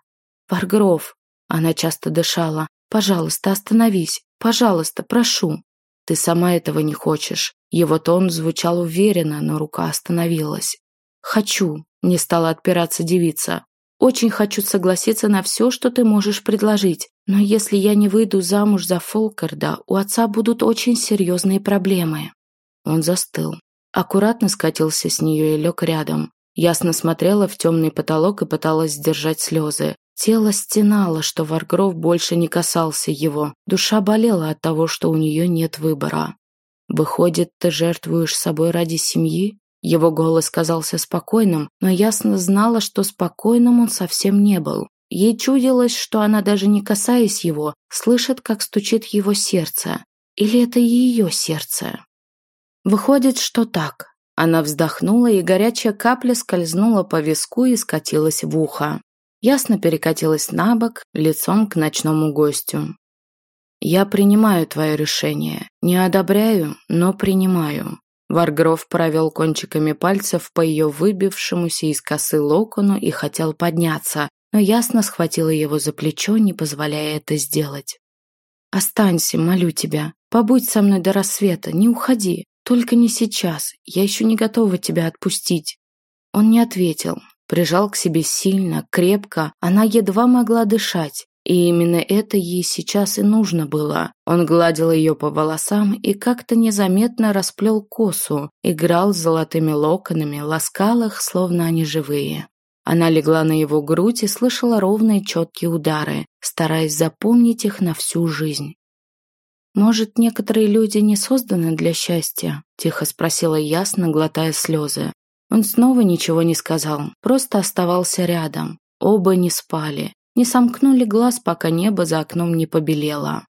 «Варгров, она часто дышала. «Пожалуйста, остановись. Пожалуйста, прошу». «Ты сама этого не хочешь». Его тон звучал уверенно, но рука остановилась. «Хочу», — не стала отпираться девица. «Очень хочу согласиться на все, что ты можешь предложить. Но если я не выйду замуж за Фолкарда, у отца будут очень серьезные проблемы». Он застыл. Аккуратно скатился с нее и лег рядом. Ясно смотрела в темный потолок и пыталась сдержать слезы. Тело стенало, что Варгров больше не касался его. Душа болела от того, что у нее нет выбора. «Выходит, ты жертвуешь собой ради семьи?» Его голос казался спокойным, но ясно знала, что спокойным он совсем не был. Ей чудилось, что она, даже не касаясь его, слышит, как стучит его сердце. Или это ее сердце? Выходит, что так. Она вздохнула, и горячая капля скользнула по виску и скатилась в ухо. Ясно перекатилась на бок, лицом к ночному гостю. «Я принимаю твое решение. Не одобряю, но принимаю». Варгров провел кончиками пальцев по ее выбившемуся из косы локону и хотел подняться, но ясно схватила его за плечо, не позволяя это сделать. «Останься, молю тебя. Побудь со мной до рассвета, не уходи. Только не сейчас. Я еще не готова тебя отпустить». Он не ответил, Прижал к себе сильно, крепко, она едва могла дышать. И именно это ей сейчас и нужно было. Он гладил ее по волосам и как-то незаметно расплел косу, играл с золотыми локонами, ласкал их, словно они живые. Она легла на его грудь и слышала ровные четкие удары, стараясь запомнить их на всю жизнь. «Может, некоторые люди не созданы для счастья?» – тихо спросила ясно, глотая слезы. Он снова ничего не сказал, просто оставался рядом. Оба не спали, не сомкнули глаз, пока небо за окном не побелело.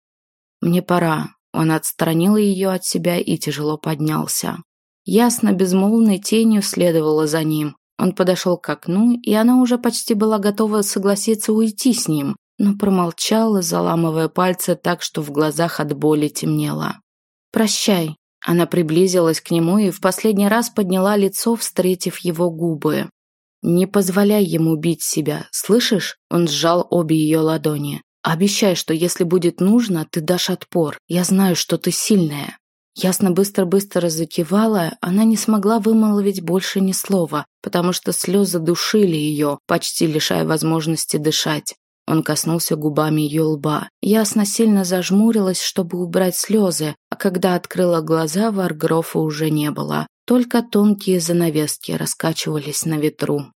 «Мне пора». Он отстранил ее от себя и тяжело поднялся. Ясно безмолвной тенью следовала за ним. Он подошел к окну, и она уже почти была готова согласиться уйти с ним, но промолчала, заламывая пальцы так, что в глазах от боли темнело. «Прощай», она приблизилась к нему и в последний раз подняла лицо, встретив его губы. «Не позволяй ему бить себя, слышишь?» Он сжал обе ее ладони. «Обещай, что если будет нужно, ты дашь отпор. Я знаю, что ты сильная». Ясно быстро-быстро закивала, она не смогла вымолвить больше ни слова, потому что слезы душили ее, почти лишая возможности дышать. Он коснулся губами ее лба. Ясно сильно зажмурилась, чтобы убрать слезы, а когда открыла глаза, Варгрофа уже не было. Только тонкие занавески раскачивались на ветру.